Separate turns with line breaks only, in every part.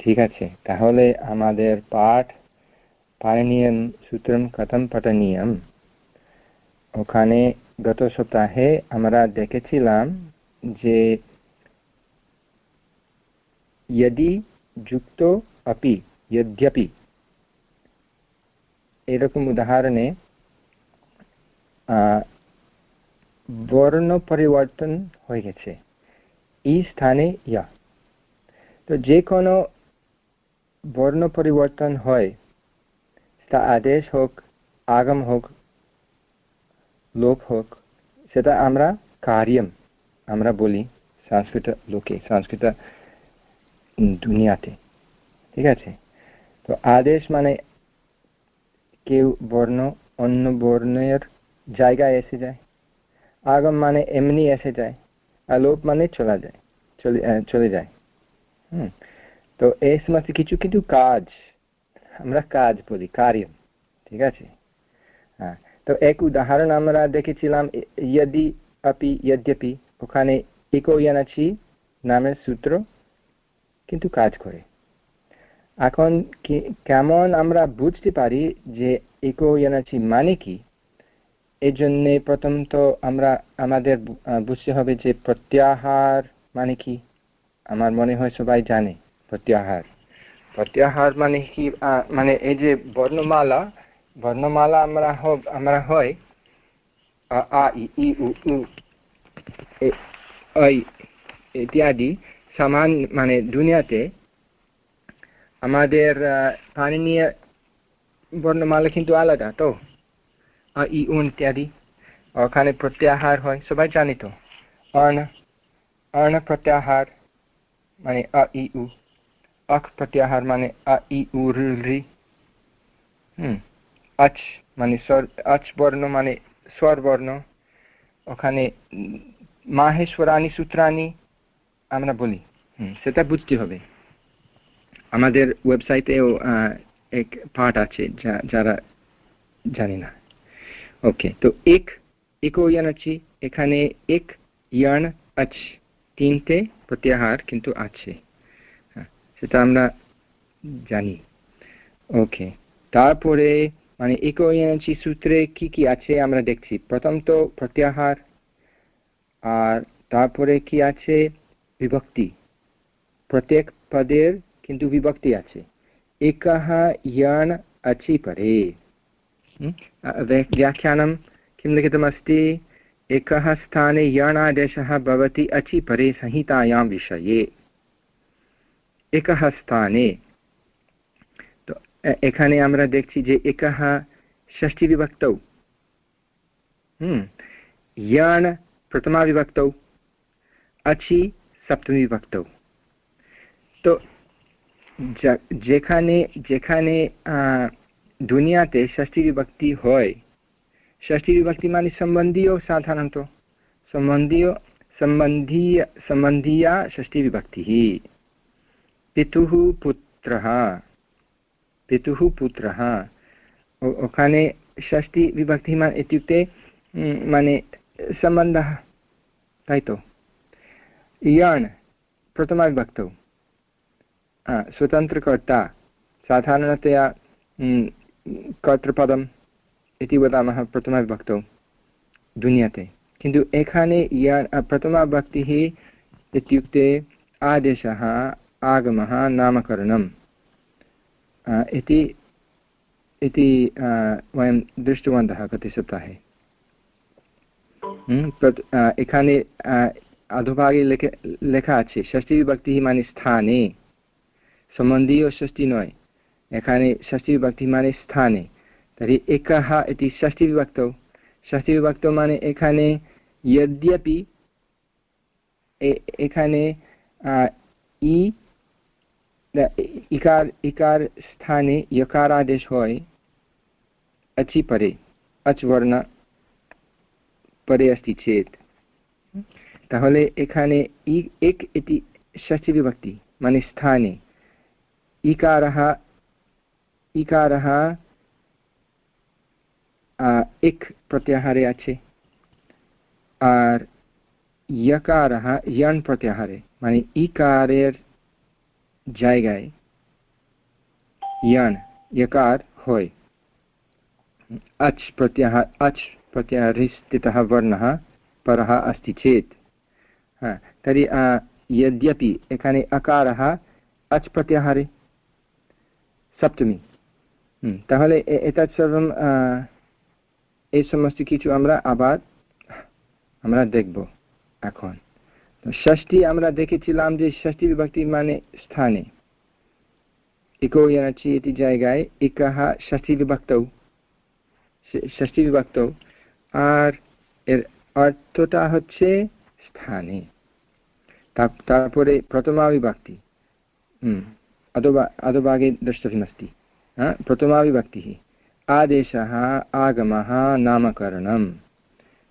ঠিক আছে তাহলে আমাদের পাঠ পালনীয়ম সূত্রম কথম পঠনীয়ম ওখানে গত সপ্তাহে আমরা দেখেছিলাম যে यदि যুক্ত अपि यद्यपि এরকম উদাহরণে বর্ণ পরিবর্তন হয়ে গেছে এই স্থানে ইয়া তো যে কোনো বর্ণ পরিবর্তন হয়। তা আদেশ হোক, আগম হোক, লোপ হোক, সেটা আমরা কার্যম, আমরা বলি সংস্কৃত লোকে, সংস্কৃত দুনিয়াতে। ঠিক আছে? তো আদেশ মানে কেউ বর্ণ, অন্য বর্ণের জায়গায় এসে যায়। আগম মানে এমনি এসে যায়, আর লোপ মানে চলা যায়, চলে চলে যায়। হুম? তো এই সমস্ত কিছু কিন্তু কাজ আমরা কাজ বলি কার্য ঠিক আছে হ্যাঁ তো এক উদাহরণ আমরা দেখেছিলাম यदि अपि यद्यपि ওখানে ইকো ইয়ানাচি নামের সূত্র কিন্তু কাজ করে এখন কেমন আমরা বুঝতে পারি যে ইকো ইয়ানাচি মানে কি এই জন্যে প্রথম তো আমরা আমাদের বুঝতে হবে যে প্রত্যাহার মানে কি আমার মনে হয় সবাই জানে প্রত্যাহার প্রত্যাহার মানে কি মানে এই যে বর্ণমালা বর্ণমালা আমরা আমরা হয় আ ই উ উ ইত্যাদি সমান মানে দুনিয়াতে আমাদের পানিনীয় বর্ণমালা কিন্তু আলাদা তো আ ই উন ইত্যাদি ওখানে প্রত্যাহার হয় সবাই জানি তো অর্ণ অর্ণ প্রত্যাহার মানে আ ই উ অক প্রত্যাহার মানে ই উ রি হুম, আচ মানে স্বর, আচ বর্ণ মানে স্বর বর্ণ। ওখানে মাহেশ্বরানি সূত্রানি আমরা বলি। সেটা বুঝতে হবে। আমাদের ওয়েবসাইটেও এক পাঠ আছে যারা জানি না। ওকে, তো এক, একো ইয়ান আছে। এখানে এক ইয়ান আচ, তিনটে প্রত্যাহার কিন্তু আছে। সেটা আমরা জানি ওকে তারপরে মানে একো ইয়ানাচি সূত্রে কি কি আছে আমরা দেখছি প্রথম তো প্রত্যাহার আর তারপরে কি আছে বিভক্তি প্রত্যেক পদের কিন্তু বিভক্তি আছে একः यान् अचि परे व्याख्यानं किं लिखितमस्ति एकः स्थाने याणादेशः भवति अचि परे संहितायां विषये एकः স্থানে তো এখানে আমরা দেখছি যে একः ষষ্ঠী বিভক্তौ হুম ইয়ান প্রথমা বিভক্তौ আছি সপ্তমী বিভক্তौ তো যেখানে যেখানে দুনিয়াতে ষষ্ঠী বিভক্তি হয় ষষ্ঠী বিভক্তি মানে সম্বন্ধীয় সাধারণত সম্বন্ধীয় সম্বন্ধীয় সম্বন্ধীয়া ষষ্ঠী বিভক্তিः পিতুহু পুত্রহ পিতুহু পুত্রহ ওখানে ষষ্ঠী বিভক্তি মান ইত্युक्ते মানে সম্বন্ধः তাই তো ইয়াণ প্রথমাবিভক্তौ स्वतन्त्रकर्ता, साधारणतया कर्तृपदम् इति वदामः प्रथमाविभक्तौ ध्वन्यते किन्तु एखाने या प्रथमाभक्तिः इत्युक्ते आदेशः आगमः नामकरणम्। इति इति वयं दृष्टवन्तः कति सप्ताहे। तत् इखानि अधोभागे लिख, लेखा अस्ति ষষ্ঠী मानि स्थाने। স্থানে সম্বন্ধীয় ষষ্ঠী নয় এখানে ষষ্ঠী বিভক্তি মানে तर्हि एकः इति षष्ठीविभक्तौ। षष्ठीविभक्तौ माने एखाने यद्यपि एखाने इ ઇકાર ઇકાર સ્થાને યકારાદેશ હોય અચી પરે અચવર્ણ পরে আসছি ছেদ তাহলে এখানে ই এক এটি ষষ্ঠী বিভক্তি মানে স্থানে ইকারः ইকারः এক প্রত্যাহারে আছে আর ইয়কারः ইয়ান প্রত্যাহারে মানে ইকারের জায়গায় यण् यकार होय् अच् प्रत्ययः अच् प्रत्ययः स्थितः वर्णः परः अस्ति चेत् तर्हि यद्यपि एखाने अकारः अच् प्रत्याहारे সপ্তমী তাহলে এটা সর্বম এই সমস্ত কিছু আমরা আবার আমরা দেখব এখন ষষ্ঠী আমরা দেখেছিলাম যে ষষ্ঠী বিভক্তি মানে স্থানে ইকো ইয়ানাচি এটি জায়গায় ইকাহা ষষ্ঠী বিভক্ত ষষ্ঠী বিভক্ত আর এর অর্থটা হচ্ছে স্থানে তারপরে প্রথমা বিভক্তি হম अथवा अधोभागे द्रष्टव्यमस्ति प्रथमाविभक्तिः आदेशः आगमः नामकरणं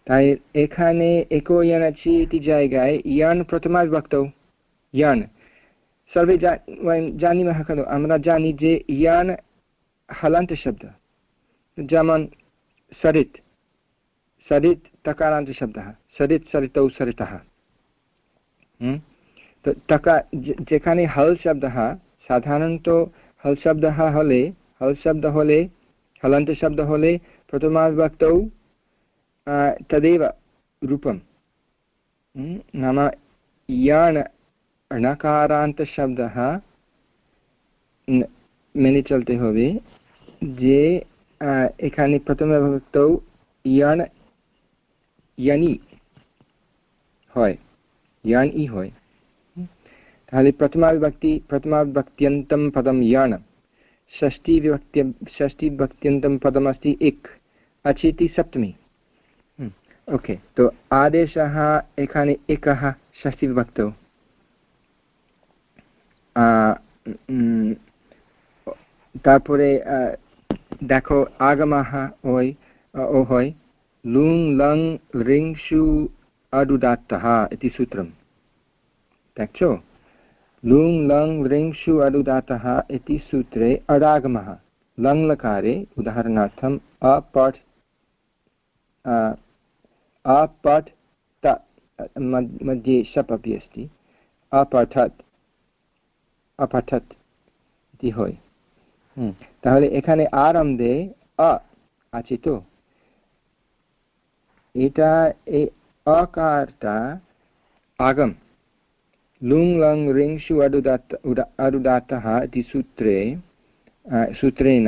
তাই এখানে একো ইয়ান আছে ইতি জায়গায় ইয়ান প্রথমা বিভক্ত ইয়ান সর্বে জানিমः खलु আমরা জানি যে ইয়ান हलन्त शब्द যেমন सरित् सरित् तकारान्त शब्दः सरित् सरितौ सरितः তো টাকা যেখানে হল শব্দः সাধারণত হল শব্দ হলে হল শব্দ হলে হলন্ত শব্দ হলে প্রথমাবিভক্তौ तदेव रूपं नाम यण् णकारान्तशब्दः मेनि चलते होवे जे एखानि प्रथमे भक्तौ यण् यणि होय् यण् इ होय् तर्हि प्रथमाविभक्ति प्रथमाविभक्त्यन्तं पदं यण् षष्टिविभक्त्य षष्टिविभक्त्यन्तं पदमस्ति इक् अचेति सप्तमी ওকে তো আদেশः এখানে একः ষষ্ঠীবিভক্তौ তারপরে দেখো আগমাহ ওই ও হয় লুং লং রিংসু अडुदात्तः इति सूत्रं দেখছো लुङ् लङ् ऋङ्षु अनुदातः इति सूत्रे अडागमः लङ्लकारे उदाहरणार्थम् अपठ् अपठ् त मध्ये शप् अपि अस्ति अपठत् अपठत् इति হয় তাহলে এখানে আরম্ভে অ আছে তো এটা এই অকারটা আগম লুং লং রিংসু অডুদাত অডুদাতः इति सूत्रे সূত্রেণ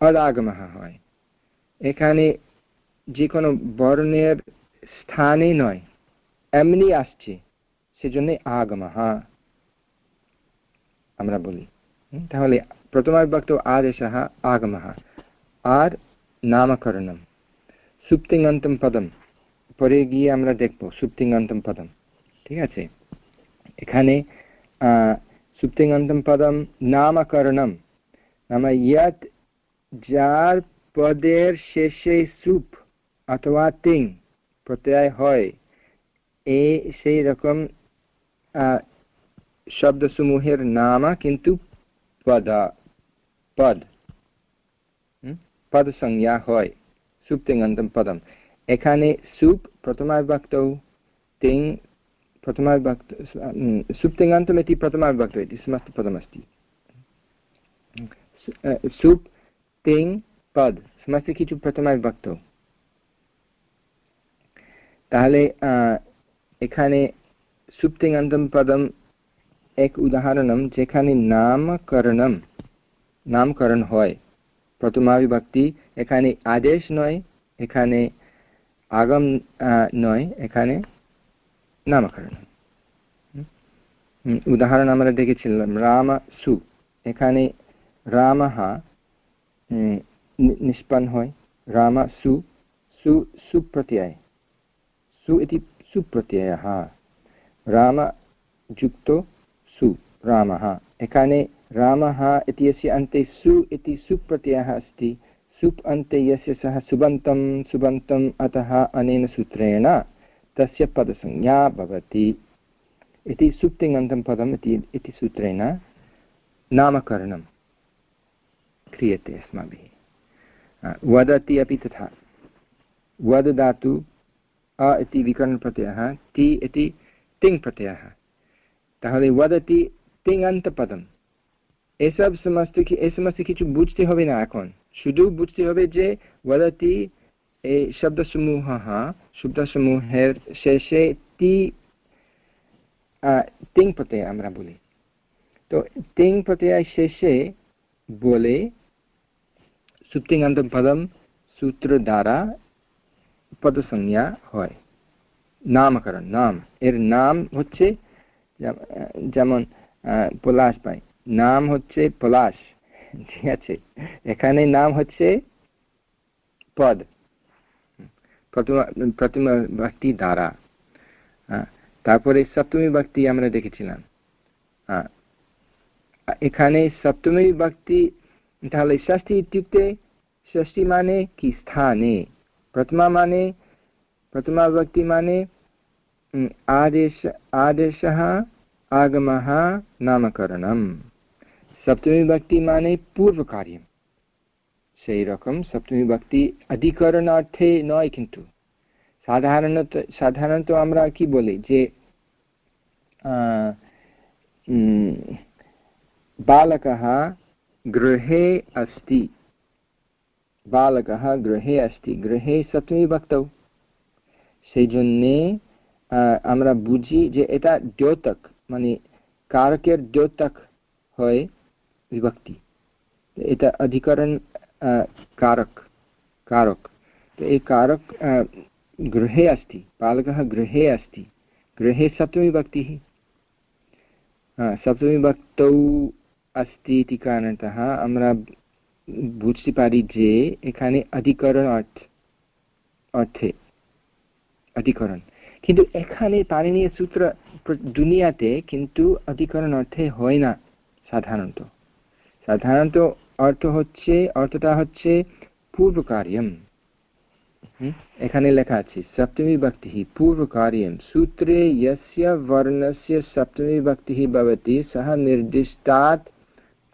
অদাগমः হয় এখানে যে কোনো বর্ণের স্থানে নয়, এমনি আসছে, সেজন্য আগমः আমরা বলি তাহলে প্রথম প্রথমাবিভক্ত আদেশः আগমः আর নামকরণম, সুপ্তিঙ্গন্তম পদম। পরে গিয়ে আমরা দেখব সুপ্তিঙ্গন্তম পদম, ঠিক আছে? এখানে সুপ্তিঙ্গন্তম পদম নামকরণম, নাম ইয়াত যার পদের শেষে সুপ অথবা টিং প্রত্যয় হয়। এই সেই রকম শব্দ সমূহের নাম কিন্তু পদ পদ। পদ সংজ্ঞা হয়। সুপ তিঙ্গন্তম পদম। এখানে সুপ প্রথমাবিভক্ত তিং প্রথমাবিভক্ত সুপ তিঙ্গন্তম এটি প্রথমাবিভক্ত এটি সমস্ত পদম আসতি সুপ তিং পদ। সমস্ত কিছু প্রথমাবিভক্ত? তাহলে এখানে সুপ্তিঙান্তম পদম এক উদাহরণম, যেখানে নামকরণম, নামকরণ হয়। প্রথমাবিভক্তি এখানে আদেশ নয়, এখানে আগম নয়, এখানে নামকরণ। উদাহরণ আমরা দেখেছিলাম, রাম সু, এখানে রামः নিষ্পন্ন হয়, রাম সু সু, সুপ্রত্যয়। सु इति सुप्रत्ययः। रामयुक्तो सु, रामः। एकाने रामः इत्यस्य अन्ते सु इति सुप्रत्ययः अस्ति। सुप् अन्ते यस्य सः सुबन्तं सुबन्तम् अतः अनेन सूत्रेण तस्य पदसंज्ञा भवति। इति सुप्तिङन्तं पदम् इति सूत्रेण नामकरणं क्रियते अस्माभिः। वदति अपि तथा। वद् वददातु अ इति विकरणप्रत्ययः ति इति तिङ् प्रत्ययः তাহলে वदति तिङन्तपदं এসব সমস্ত এই সমস্ত কিছু বুঝতে হবে না এখন শুধু বুঝতে হবে যে বদতি এই শব্দসমূহ শব্দসমূহের শেষে তি তিং প্রত্যয় আমরা বলি তো তিং প্রত্যয় শেষে বলে সুপ্তিঙ্গান্ত পদম সূত্র দ্বারা পদসংজ্ঞা হয়। নামকরণ, নাম। এর নাম হচ্ছে যেমন পলাশ পাই। নাম হচ্ছে পলাশ। ঠিক আছে? এখানে নাম হচ্ছে পদ। প্রথম ব্যক্তি দ্বারা। তারপরে সপ্তমী ভক্তি আমরা দেখেছিলাম। এখানে সপ্তমী ভক্তি তাহলে ষষ্ঠী ইত্যুক্তে, ষষ্ঠী মানে কি? স্থানে। প্রথমা মানে প্রথমা ভক্তি মানে आदेश आदेशः आगमः नामकरणं সপ্তমী ভক্তি মানে পূর্ব কার্যম সেই রকম সপ্তমী ভক্তি অধিকরণার্থে নয় কিন্তু সাধারণত সাধারণত আমরা কি বলি যে बालकः गृहे अस्ति बालकः गृहे अस्ति गृहे सप्तमी भक्तौ সেই জন্যে আমরা বুঝি যে এটা দ্যোতক মানে কারকের দ্যোতক হয় বিভক্তি এটা অধিকরণ कारक कारक तो ये कारक गृहे अस्ति बालकः गृहे अस्ति गृहे सप्तमीविभक्तिः সপ্তমীভক্তৌ अस्ति इति कारणतः আমরা বুঝতে পারি যে এখানে অধিকরণ অর্থ অর্থে অধিকরণ কিন্তু এখানে পানিনীয় সূত্র দুনিয়াতে কিন্তু অধিকরণ অর্থে হয় না সাধারণত সাধারণত অর্থ হচ্ছে অর্থটা হচ্ছে পূর্বকার্যম এখানে লেখা আছে সপ্তমী ভক্তি পূর্বকার্যম সূত্রে यस्य वर्णस्य सप्तमी भक्तिः भवति सः निर्दिष्टात्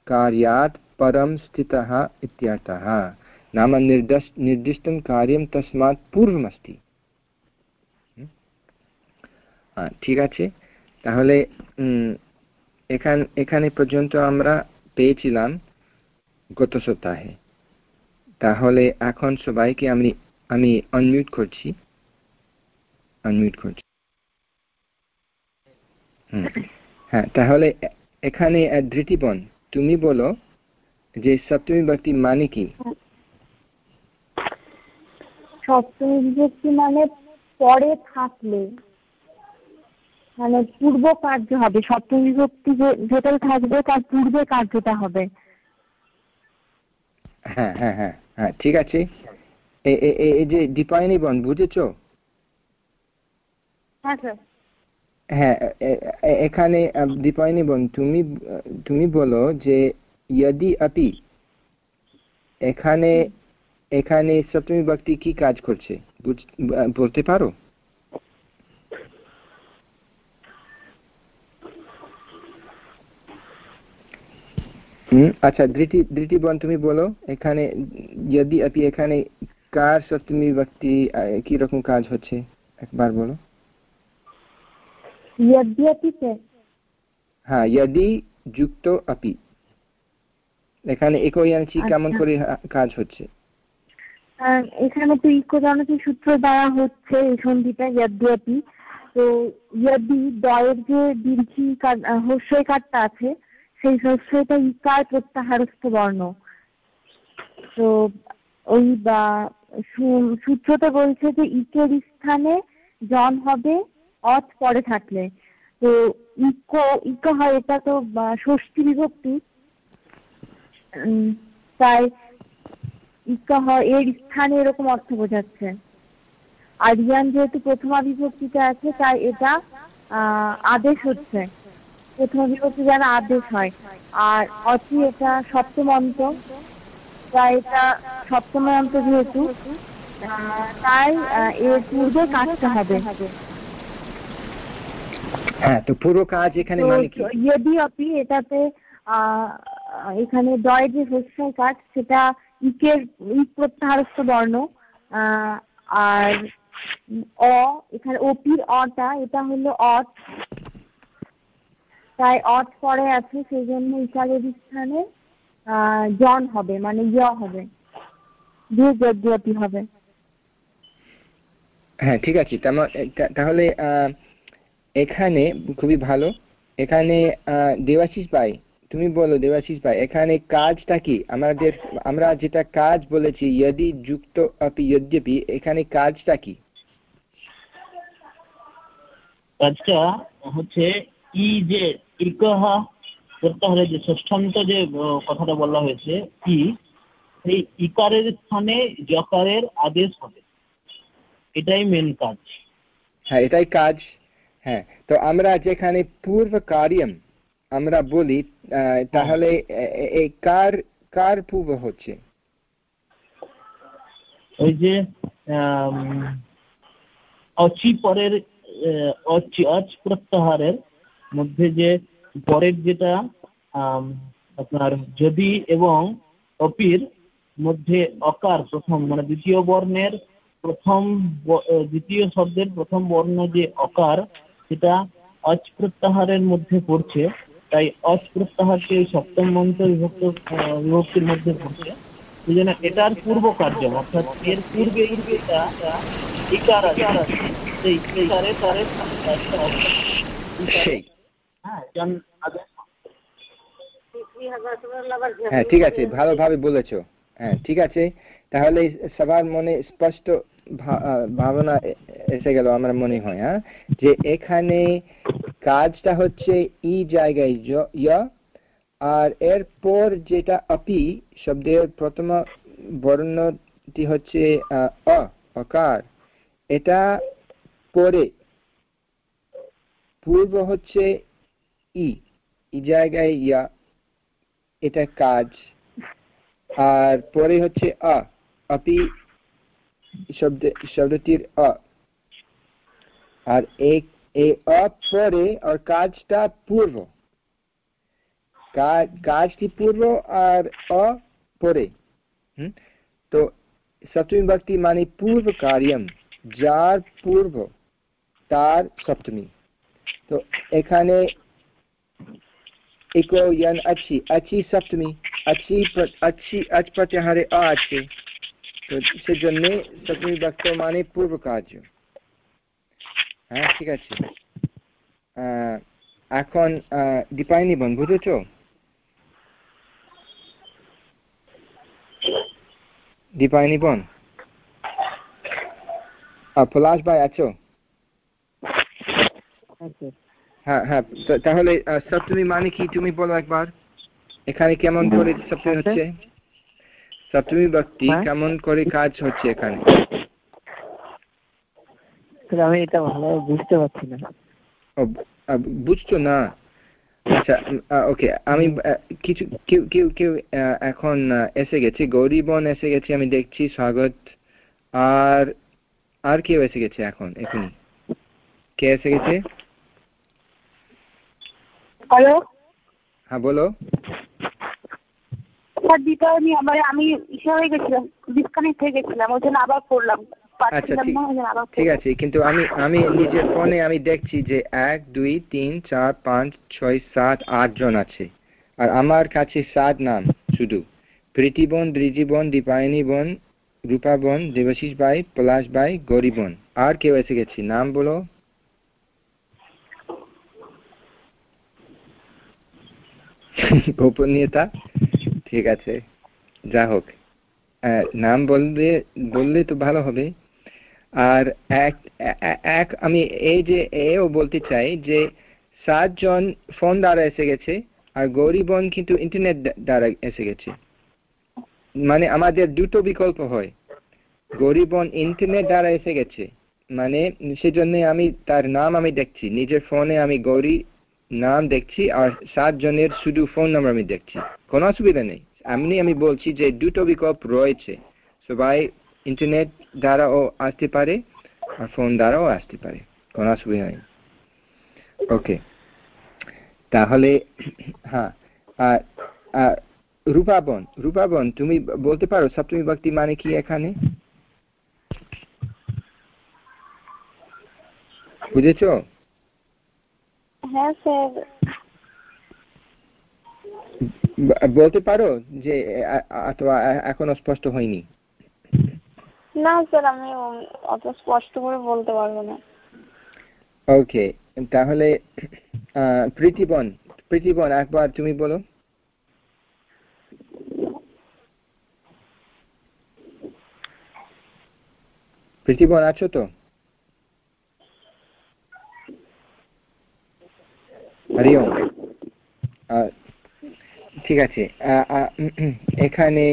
कार्यात् परं स्थितः इत्यर्थः नाम निर्दश निर्दिष्टं कार्यं तस्मात् पूर्वमस्ति ঠিক আছে তাহলে এখান এখানে পর্যন্ত আমরা পেয়েছিলাম গত সপ্তাহে তাহলে এখন সবাইকে আমি আমি আনমিউট করছি আনমিউট করছি হ্যাঁ তাহলে এখানে ধৃতিবন তুমি বলো যে সপ্তমী ভক্তি মানে কি?
সপ্তমী বিভক্তি মানে পরে থাকলে মানে পূর্ব কার্য হবে। সপ্তমী বিভক্তি যেটা থাকবে তার পূর্বে কার্যটা হবে।
হ্যাঁ হ্যাঁ হ্যাঁ হ্যাঁ ঠিক আছে। এই যে দীপায়নি বন বুঝেছ?
হ্যাঁ স্যার।
হ্যাঁ এখানে দীপায়নি বোন তুমি তুমি বলো যে यदि আপি এখানে এখানে সপ্তমী ভক্তি কি কাজ করছে বলতে পারো আচ্ছা ধৃতি বন তুমি বলো এখানে যদি আপনি এখানে কার সপ্তমী ভক্তি কি রকম কাজ হচ্ছে? একবার বলো। হ্যাঁ যদি যুক্ত আপি। এখানে ইকো আচ্ছা। কেমন করে কাজ হচ্ছে?
এখানে তো ইকো জানাতে সূত্র দ্বারা হচ্ছে এই সন্ধিটা ইয়াদ্দি তো ইয়াদ্দি দয়ের যে দীর্ঘি হস্যই কাঠটা আছে সেই হস্যটা ইকার প্রত্যাহারস্থ বর্ণ। তো ওই বা সূত্রটা বলছে যে ইকের স্থানে জন হবে অথ পরে থাকলে। তো ইকো ইকো হয় এটা তো ষষ্ঠী বিভক্তি। তাই ইকা হয় এর স্থানে এরকম অর্থ বোঝাচ্ছে। আর রিয়ান যেহেতু প্রথমা বিভক্তিতে আছে তাই এটা আদেশ হচ্ছে। প্রথমা বিভক্তি যেন আদেশ হয়। আর অতি এটা সপ্তম অন্ত। তাই এটা সপ্তম অন্ত যেহেতু তাই এর পূর্বে কাজটা হবে।
হ্যাঁ তো পুরো কাজ এখানে মানে কি?
যদি আপনি এটাতে এখানে দয় যে হস্যই কাজ, সেটা ইকের, ইক প্রত্যাহারস্থ বর্ণ আর অ, এখানে ওপির অটা, এটা হলো অট। তাই অট পরে আছে সেই জন্য ইকারের স্থানে জন হবে মানে ইয় হবে। দিয়ে যজ্ঞপি হবে।
হ্যাঁ ঠিক আছে। তাহলে এখানে খুবই ভালো। এখানে দেবাশিস ভাই তুমি বলো দেবাশিস ভাই এখানে কাজটা কি? আমাদের আমরা যেটা কাজ বলেছি যদি যুক্ত আপি যদ্যপি এখানে কাজটা কি?
কাজটা হচ্ছে ই যে ইকহ প্রত্যাহারের যে ষষ্ঠান্ত যে কথাটা বলা হয়েছে ই সেই ইকারের স্থানে জকারের আদেশ হবে। এটাই মেন কাজ।
হ্যাঁ এটাই কাজ। হ্যাঁ তো আমরা যেখানে পূর্ব কার্যম আমরা বলি তাহলে এই কার কার পূর্ব হচ্ছে?
ওই যে অচি পরের অচি অচ প্রত্যাহারের মধ্যে যে পরের যেটা আপনার যদি এবং অপির মধ্যে অকার প্রথম মানে দ্বিতীয় বর্ণের প্রথম দ্বিতীয় শব্দের প্রথম বর্ণ যে অকার সেটা অচ প্রত্যাহারের মধ্যে পড়ছে। তাই অচ প্রত্যাহারকে সপ্তম মন্ত্র বিভক্ত বিভক্তির মধ্যে পড়ছে। সেই জন্য এটার পূর্ব কার্য অর্থাৎ এর পূর্বে ইকার সেই ইকারে তারে
সেই।
হ্যাঁ
হ্যাঁ ঠিক আছে ভালোভাবে বলেছ। হ্যাঁ ঠিক আছে। তাহলে সবার মনে স্পষ্ট ভাবনা এসে গেল আমার মনে হয় হ্যাঁ? যে এখানে কাজটা হচ্ছে ই জায়গায় আর এরপর যেটা আপি শব্দের প্রথম বর্ণটি হচ্ছে অকার। এটা পরে। পূর্ব হচ্ছে ই ই জায়গায় ইয়া এটা কাজ। আর পরে হচ্ছে আ আপি শব্দ শব্দটির অ আর এই অ পরে আর কাজটা পূর্ব কাজটি পূর্ব আর অ পরে তো সপ্তমী ভক্তি মানে পূর্ব কার্যম যার পূর্ব তার সপ্তমী তো এখানে ইকো ইয়ান আছি আছি সপ্তমী আছি আছি আচ প্রত্যাহারে অ আছে সেজন্য সপ্তমী ভক্ত মানে পূর্ব কার্য। হ্যাঁ ঠিক আছে। এখন দীপায়নি বোন বুঝেছ দীপায়নি বোন? পলাশ ভাই আছো? হ্যাঁ হ্যাঁ তাহলে সপ্তমী মানে কি তুমি বলো একবার। এখানে কেমন করে সপ্তমী হচ্ছে? সপ্তমী ভক্তি কেমন করে কাজ হচ্ছে এখানে?
আমি এটা ভালো বুঝতে পারছি না।
বুঝছ না? আচ্ছা ওকে আমি কিছু কেউ কেউ কেউ এখন এসে গেছে গৌরীবন এসে গেছে আমি দেখছি স্বাগত। আর আর কেউ এসে গেছে এখন এখনই কে এসে গেছে?
হ্যালো
হ্যাঁ বলো।
দীপাবলি আমার আমি ইসে হয়ে গেছিলাম ডিসকানেক্ট হয়ে গেছিলাম ওই জন্য আবার করলাম
আচ্ছা ঠিক। আছে কিন্তু আমি আমি নিজের ফোনে আমি দেখছি যে এক দুই তিন চার পাঁচ ছয় সাত আট জন আছে। আর আমার কাছে সাত নাম শুধু। প্রীতিবন দ্রিজীবন দীপায়নী বোন রূপা বোন দেবাশিস ভাই পলাশ ভাই গৌরী বোন। আর কেউ এসে গেছি নাম বলো। গোপনীয়তা? ঠিক আছে, যা হোক। নাম বললে বললে তো ভালো হবে। আর এক এক, আমি এই যে, এও বলতে চাই যে, সাতজন ফোন দ্বারা এসে গেছে, আর গৌরীবন কিন্তু ইন্টারনেট দ্বারা এসে গেছে। মানে আমাদের দুটো বিকল্প হয়। গৌরীবন ইন্টারনেট দ্বারা এসে গেছে। মানে সেজন্য আমি তার নাম আমি দেখছি, নিজের ফোনে আমি গৌরী নাম দেখছি, আর সাতজনের শুধু ফোন নাম্বার আমি দেখছি। কোনো অসুবিধা নেই। এমনি আমি বলছি যে দুটো বিকল্প রয়েছে। সবাই ইন্টারনেট দ্বারাও আসতে পারে, আর ফোন দ্বারাও আসতে পারে। কোনো অসুবিধা নেই। ওকে তাহলে হ্যাঁ আর রূপাবন রূপাবন তুমি বলতে পারো সপ্তমী ভক্তি মানে কি এখানে? বুঝেছ?
হ্যাঁ স্যার।
বলতে পারো যে অথবা এখনও স্পষ্ট হয়নি?
না স্যার আমি অত স্পষ্ট করে বলতে পারব না।
ওকে তাহলে প্রীতিবন প্রীতিবন একবার তুমি বলো। প্রীতিবন আছো তো? হরি ওম ঠিক আছে। এখানে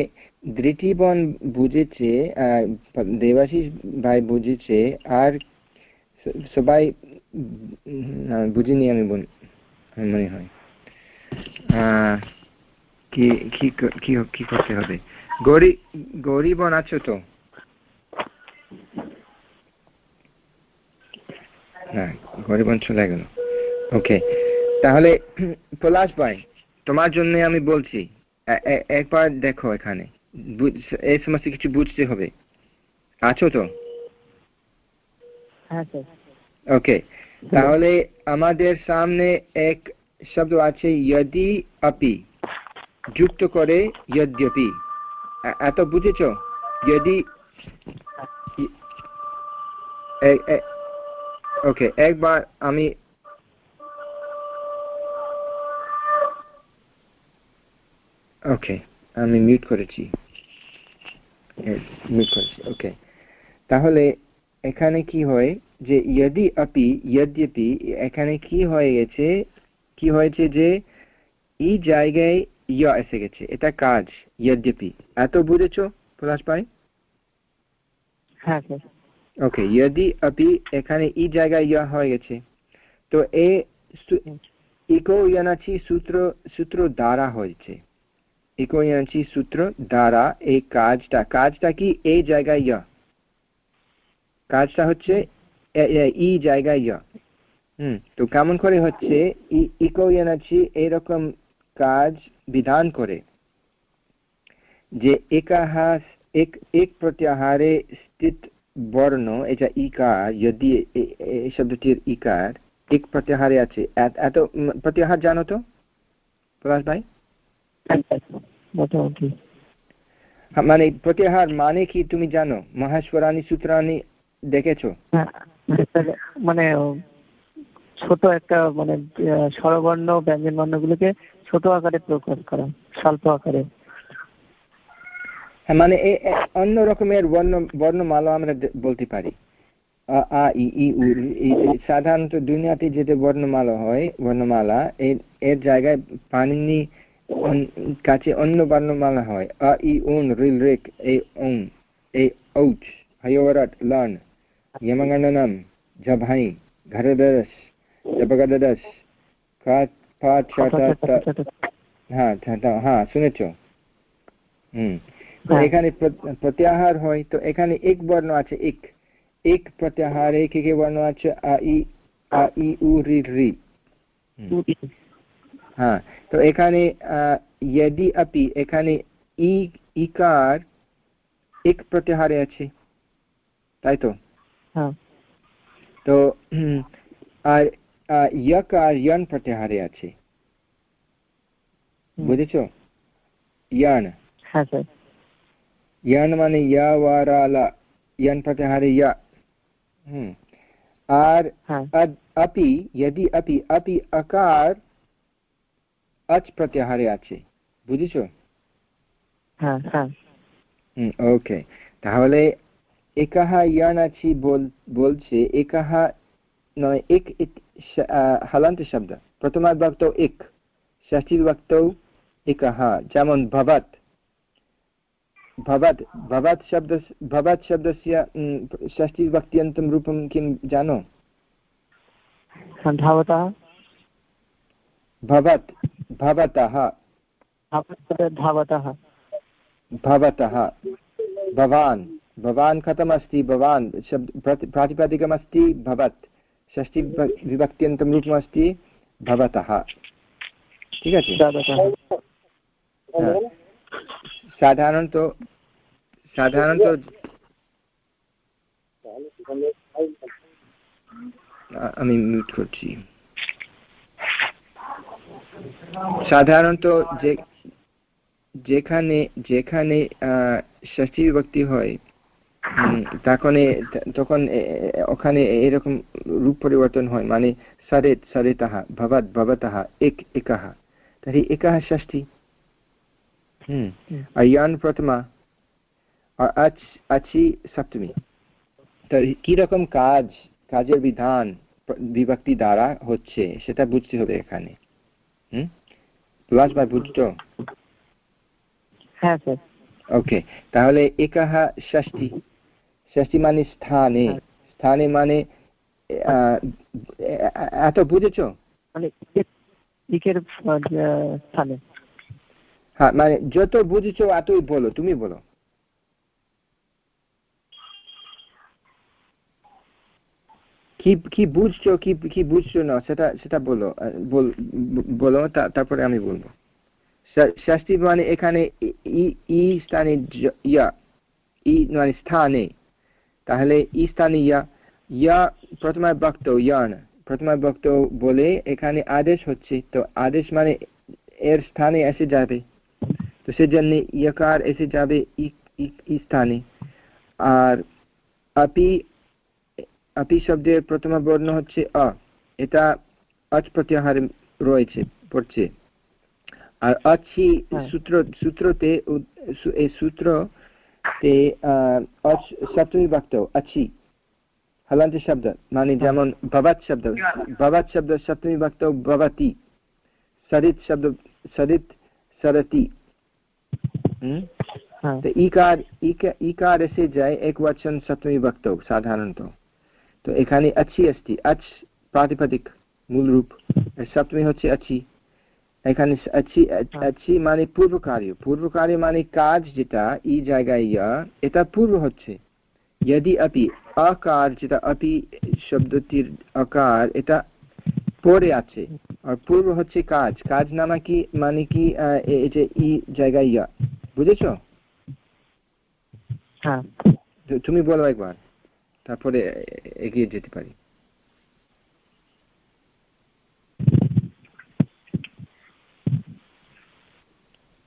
দৃষ্টিবন বুঝেছে দেবাশিস ভাই বুঝেছে, আর সবাই বুঝিনি আমি মনে হয়। কি করতে হবে? গৌরী, গৌরীবন আছো তো? হ্যাঁ গৌরীবন চলে গেল। ওকে, তাহলে পলাশ ভাই তোমার জন্য আমি বলছি একবার দেখো এখানে। এই সমস্ত কিছু বুঝতে হবে। আছো তো?
হ্যাঁ,
ওকে তাহলে আমাদের সামনে এক শব্দ আছে ইয়দি আপি যুক্ত করে ইয়দ্যপি এত বুঝেছ? যদি ওকে একবার আমি ওকে আমি মিউট করেছি। মিউট করেছি ওকে তাহলে এখানে কি হয় যে ইয়দি আপি ইয়দ্যপি এখানে কি হয়ে গেছে কি হয়েছে যে এই জায়গায় ইয় এসে গেছে এটা কাজ ইয়দ্যপি এত বুঝেছ পলাশ ভাই?
হ্যাঁ
ওকে ইয়দি আপি এখানে এই জায়গায় ইয় হয়ে গেছে। তো এ ইকো ইয়ানাচি সূত্র সূত্র দ্বারা হয়েছে। ইকো ইয়ানাচি সূত্র দ্বারা এই কাজটা কাজটা কি এই জায়গায় ইয়া কাজটা হচ্ছে ই জায়গায় ইয়া হুম, তো কেমন করে হচ্ছে? ইকো ইয়ানাচি এরকম কাজ বিধান করে যে একাহাস, এক এক প্রত্যাহারে স্থিত বর্ণ, এটা ইকার, যদি এই শব্দটির ইকার, এক প্রত্যাহারে আছে। এত প্রত্যাহার জানো তো? প্রকাশ ভাই? মানে প্রত্যাহার মানে কি তুমি জানো? মহেশ্বরানী সূত্রানি দেখেছ?
হ্যাঁ, মানে ছোট একটা মানে স্বরবর্ণ ব্যঞ্জন বর্ণগুলোকে ছোট আকারে প্রকাশ করা স্বল্প আকারে।
হ্যাঁ, মানে অন্য রকমের বর্ণ বর্ণমালা আমরা বলতে পারি। আ ই সাধারণত দুনিয়াতে যেটা বর্ণমালা হয় বর্ণমালা এর জায়গায় পানিনি কাছে অন্য বর্ণমালা হয় আ ই উন রিল রেক এ উং এ ঔচ হয়োরাট লান યમગણનમ જભાઈ ઘરદશ જપગદશ হ্যাঁ শুনেছ হুম এখানে প্রত্যাহার হয় তো এখানে এক বর্ণ আছে এক এক প্রত্যাহারে কে কে বর্ণ আছে আ ই আ ই উ রি রি হ্যাঁ তো এখানে यदि अपि এখানে ই ইকার এক প্রত্যাহারে আছে তাই তো
হ্যাঁ।
তো আর ইয়ক আর ইয়ন প্রত্যাহারে আছে বুঝেছ ইয়ান
হ্যাঁ স্যার
ইয়ান মানে ইয়া ওয়ারালা ইয়ান প্রত্যাহারে ইয়া হুম আর
হ্যাঁ।
अपि यदि अपि अपि अकार আজ প্রত্যাহারে আছে। বুঝেছ?
হ্যাঁ, হ্যাঁ।
ওকে। তাহলে একাহা ইয়ানাচি বলছে একাহা নয় এক হালান্ত শব্দ। প্রথমার বাক্ত এক ষষ্ঠীর বাক্ত একাহা যেমন ভবাত भवत् भवतः
धावतः
भवतः भवान् भवान् कथमस्ति भवान् शब्द प्रातिपदिकमस्ति भवत् षष्ठी विभक्त्यन्तं रूपमस्ति भवतः ঠিক আছে সাধারণত সাধারণত আমি মিউট করছি সাধারণত যে যেখানে যেখানে ষষ্ঠী বিভক্তি হয় তখন তখন ওখানে এরকম রূপ পরিবর্তন হয় মানে সরেত সরেতः ভবৎ ভবতः এক একः तर्हि एकः षष्ठी अयन् प्रथमा अच् अचि सप्तमी তর্হি কিরকম কাজ কাজের বিধান বিভক্তি দ্বারা হচ্ছে সেটা বুঝতে হবে এখানে হুম? ভাই
হ্যাঁ স্যার।
ওকে তাহলে একাহ ষষ্ঠী। ষষ্ঠী মানে স্থানে। হ্যাঁ। স্থানে মানে এত বুঝেছ?
মানে স্থানে।
হ্যাঁ মানে যত বুঝেছ এতই বলো তুমি বলো। কি কি বুঝছ, কি কি বুঝছ না, সেটা সেটা বলো বলো তারপরে আমি বলব। ষষ্ঠী মানে এখানে ই স্থানে ইয়া, ই মানে স্থানে। তাহলে ই স্থানে ইয়া ইয়া প্রথমে ভক্ত ইয়ান প্রথমে ভক্ত বলে এখানে আদেশ হচ্ছে, তো আদেশ মানে এর স্থানে এসে যাবে। তো সেজন্য ইয়কার এসে যাবে ই স্থানে। আর, আপি আপি শব্দের প্রথম বর্ণ হচ্ছে অ এটা অচ প্রত্যাহারে রয়েছে পড়ছে। আর অচি হ্যাঁ। সূত্র সূত্রতে এই সূত্রতে সপ্তমী বাক্য হলান্ত শব্দ মানে হ্যাঁ। যেমন ভবাত শব্দ ভবাত শব্দ সপ্তমী বাক্য ভবতি সরিত শব্দ সরিত সরতি। হ্যাঁ। তো ইকার ইকার এসে যায় এক বচন সপ্তমী বাক্য সাধারণত। তো এখানে আছি আসছি। আছ প্রাতিপাতিক মূল রূপ সপ্তমী হচ্ছে আছি এখানে আছি আছি আচ্ছা। মানে পূর্ব কার্য। পূর্ব কার্য মানে কাজ যেটা ই জায়গায় ইয়া এটা পূর্ব হচ্ছে। যদি আপি আকার যেটা আপি শব্দটির আকার এটা পরে আছে। আর পূর্ব হচ্ছে কাজ। কাজ নামা কি মানে কি এই যে ই জায়গায় ইয়া। বুঝেছ?
হ্যাঁ।
তুমি বলো একবার। তারপরে এগিয়ে যেতে পারি।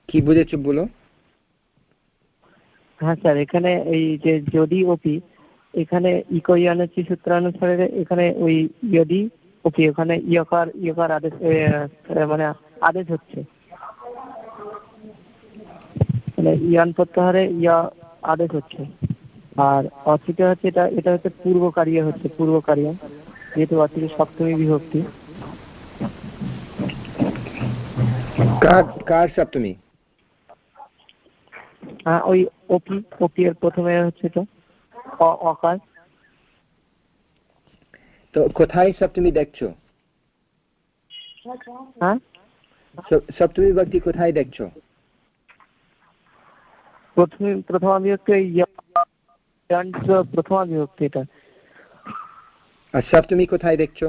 কি বুঝেছ বলো?
হ্যাঁ স্যার, এখানে এই যে যদি ওপি এখানে ইকো ইয়ানাচি সূত্রানুসারে এখানে ওই ইয়দি ওপি ওখানে ইয়কার ইয়কার আদেশ মানে আদেশ হচ্ছে। মানে ইয়ান প্রত্যাহারে ইয়া আদেশ হচ্ছে। আর অচিটা হচ্ছে এটা এটা হচ্ছে পূর্ব কারিয়া হচ্ছে পূর্ব কারিয়া যেহেতু অচিটা সপ্তমী বিভক্তি।
কার সপ্তমী?
হ্যাঁ ওই ওপি ওপি এর প্রথমে হচ্ছে তো অকার।
তো কোথায় সপ্তমী দেখছ?
হ্যাঁ?
সপ্তমী বিভক্তি কোথায় দেখছ?
প্রথমে প্রথম বিভক্তি প্রথমা বিভক্তি এটা
আর সপ্তমী কোথায় দেখছ?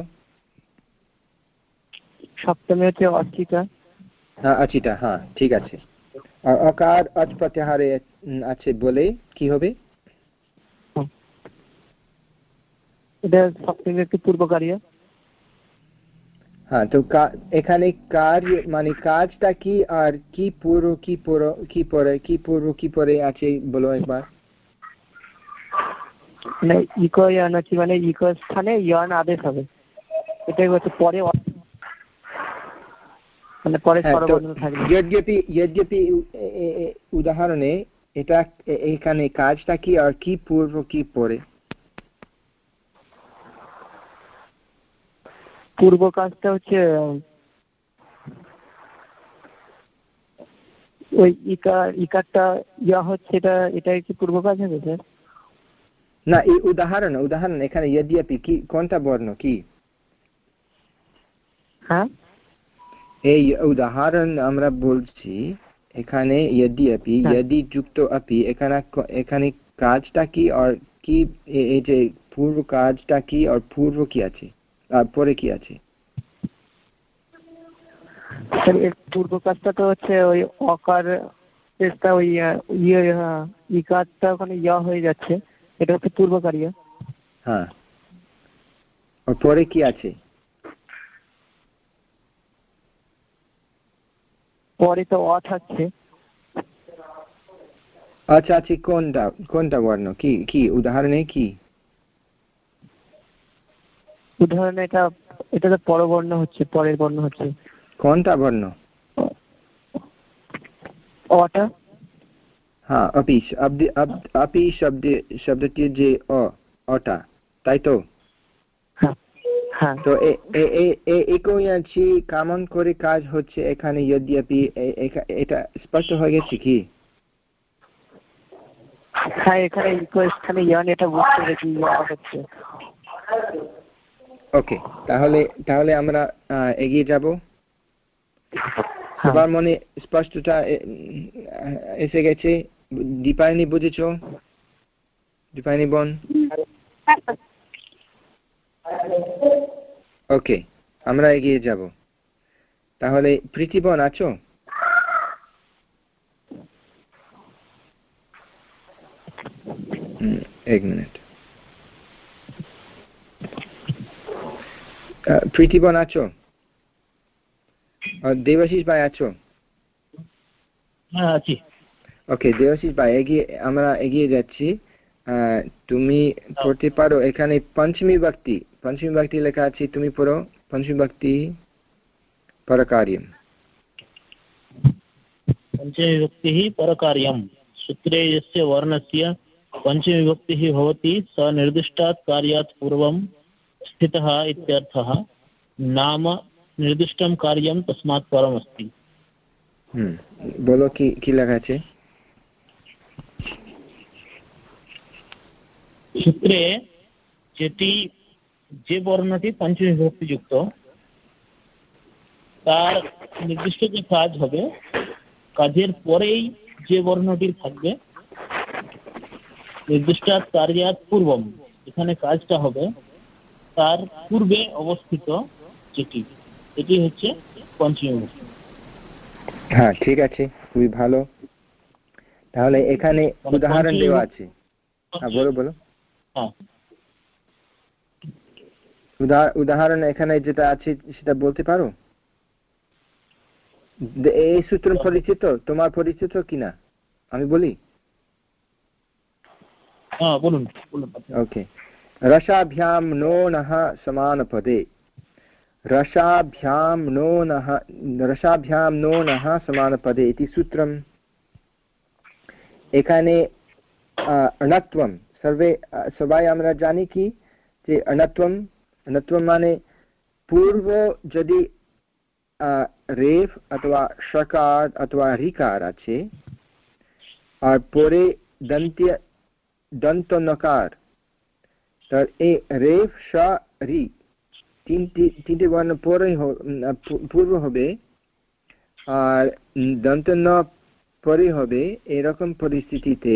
সপ্তমী হচ্ছে অচিতা
হ্যাঁ অচিতা হ্যাঁ ঠিক আছে। আর অকার অচ প্রত্যাহারে আছে বলে কি হবে?
এটা সপ্তমী একটি পূর্বকারিয়া
হ্যাঁ তো এখানে কার্য মানে কাজটা কি আর কি পুরো কি পূর্ব কি পরে কি পূর্ব কি পরে আছে বলো একবার।
মানে ইকো ইয়ান আছে মানে ইকো স্থানে ইয়ান আদেশ হবে। এটাই হচ্ছে পরে মানে পরে
হ্যাঁ, উদাহরণে এটা এখানে কাজটা কি আর কি পূর্ব কি পরে?
পূর্ব কাজটা হচ্ছে ওই ইকার ইকারটা ইয়া হচ্ছে এটা এটা কি পূর্ব কাজ হবে স্যার?
না এই উদাহরণ উদাহরণ এখানে यद्यपि কি কোনটা বর্ণ কি
হ্যাঁ
এই উদাহরণ আমরা বলছি এখানে यद्यपि
হ্যাঁ।
यदि যুক্ত अपि এখানে এখানে কাজটা কি আর কি এই যে পূর্ব কাজটা কি আর পূর্ব কি আছে আর পরে কি আছে
পূর্ব কাজটা তো হচ্ছে ওই অকার ওই ইয়ে ইকারটা ওখানে ইয়া হয়ে যাচ্ছে এটা হচ্ছে পূর্ব পূর্বকারিয়া
হ্যাঁ। পরে কি আছে?
পরে তো অ থাকছে
আচ্ছা আচ্ছা কোনটা কোনটা বর্ণ? কি কি উদাহরণে কি?
উদাহরণে এটা এটা তো পরবর্ণ হচ্ছে পরের বর্ণ হচ্ছে।
কোনটা বর্ণ?
অটা
শব্দটি যে অটা তাই তো? তো একই আছি কামন করে কাজ হচ্ছে এখানে যদ্যপি এটা স্পষ্ট হয়ে গেছে কি?
হ্যাঁ এখানে
ওকে তাহলে তাহলে আমরা এগিয়ে যাব। সবার মনে স্পষ্টটা এসে গেছে? দীপায়নি বুঝেছ? দীপায়নি বোন? ওকে আমরা এগিয়ে যাব। তাহলে প্রীতি প্রীতিবন আছো? এক মিনিট। প্রীতি প্রীতিবন আছো? দেবাশিস ভাই, আছো?
হ্যাঁ আছি।
ওকে দেবাশিস ভাই এগিয়ে আমরা এগিয়ে যাচ্ছি তুমি পড়তে পারো এখানে পঞ্চমী ব্যক্তি পঞ্চমী ব্যক্তি লেখা আছে তুমি পড়ো পঞ্চমী ব্যক্তি परकार्यम्
पञ्चमविभक्तिः परकार्यं सूत्रे यस्य वर्णस्य पञ्चमविभक्तिः भवति स निर्दिष्टात् कार्यात् पूर्वं स्थितः इत्यर्थः नाम निर्दिष्टं कार्यं तस्मात् परम् अस्ति
বলো কি কি লেখা
সূত্রে যেটি যে বর্ণটি পঞ্চমী বিভক্তিযুক্ত তার নির্দিষ্ট যে কাজ হবে কাজের পরেই যে বর্ণটির থাকবে নির্দিষ্ট কার্যাত পূর্বম এখানে কাজটা হবে তার পূর্বে অবস্থিত যেটি এটি হচ্ছে পঞ্চমী
হ্যাঁ ঠিক আছে খুবই ভালো। তাহলে এখানে উদাহরণ দেওয়া আছে। হ্যাঁ বলো বলো। উদাহরণ এখানে যেটা আছে সেটা বলতে পারো এই সূত্র পরিচিত তোমার পরিচিত কিনা আমি বলি ওকে रसाभ्यां नो नः समानपदे रसाभ्यां नो नः रसाभ्यां नो नः समानपदे इति सूत्रम् এখানে অণত্বম সর্বে সবাই আমরা জানি কি? যে অণত্বম অণত্বম মানে পূর্ব যদি রেফ অথবা সকার অথবা রিকার আছে, আর পরে দন্ত্য দন্ত নকার তার এই রেফ, স, রি, তিনটি তিনটি বর্ণ পরে পূর্ব হবে, আর দন্ত ন পরে হবে, এরকম পরিস্থিতিতে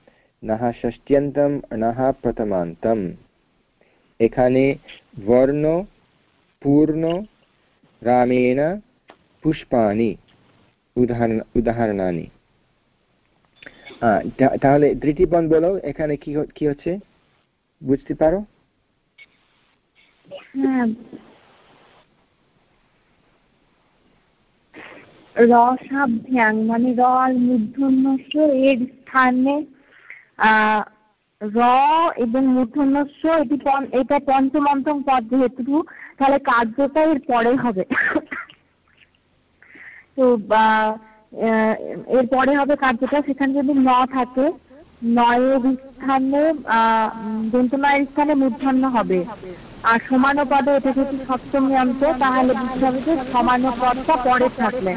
नः षष्ट्यन्तं णः प्रथमान्तम् এখানে বর্ণ পূর্ণ রামেণ পুষ্পাণি উদাহরণ উদাহরণানি তাহলে ধৃতিবন বলো এখানে কি কি হচ্ছে বুঝতে পারো
রসাভ্যাং মানে র আর মূর্ধন্য এর স্থানে আহ র এবং মূর্ধন্যস্ব এটি এটা পঞ্চমন্তম পদ যেহেতু, তাহলে কার্যটা এর পরে হবে। তো হবে কার্যটা। সেখানে যদি ন থাকে নয়ের স্থানে দন্তনয়ের স্থানে মূর্ধন্য হবে। আর সমানুপদে এটা যদি সপ্তমী অন্ত তাহলে বুঝতে হবে যে সমানুপদটা পরে থাকলে।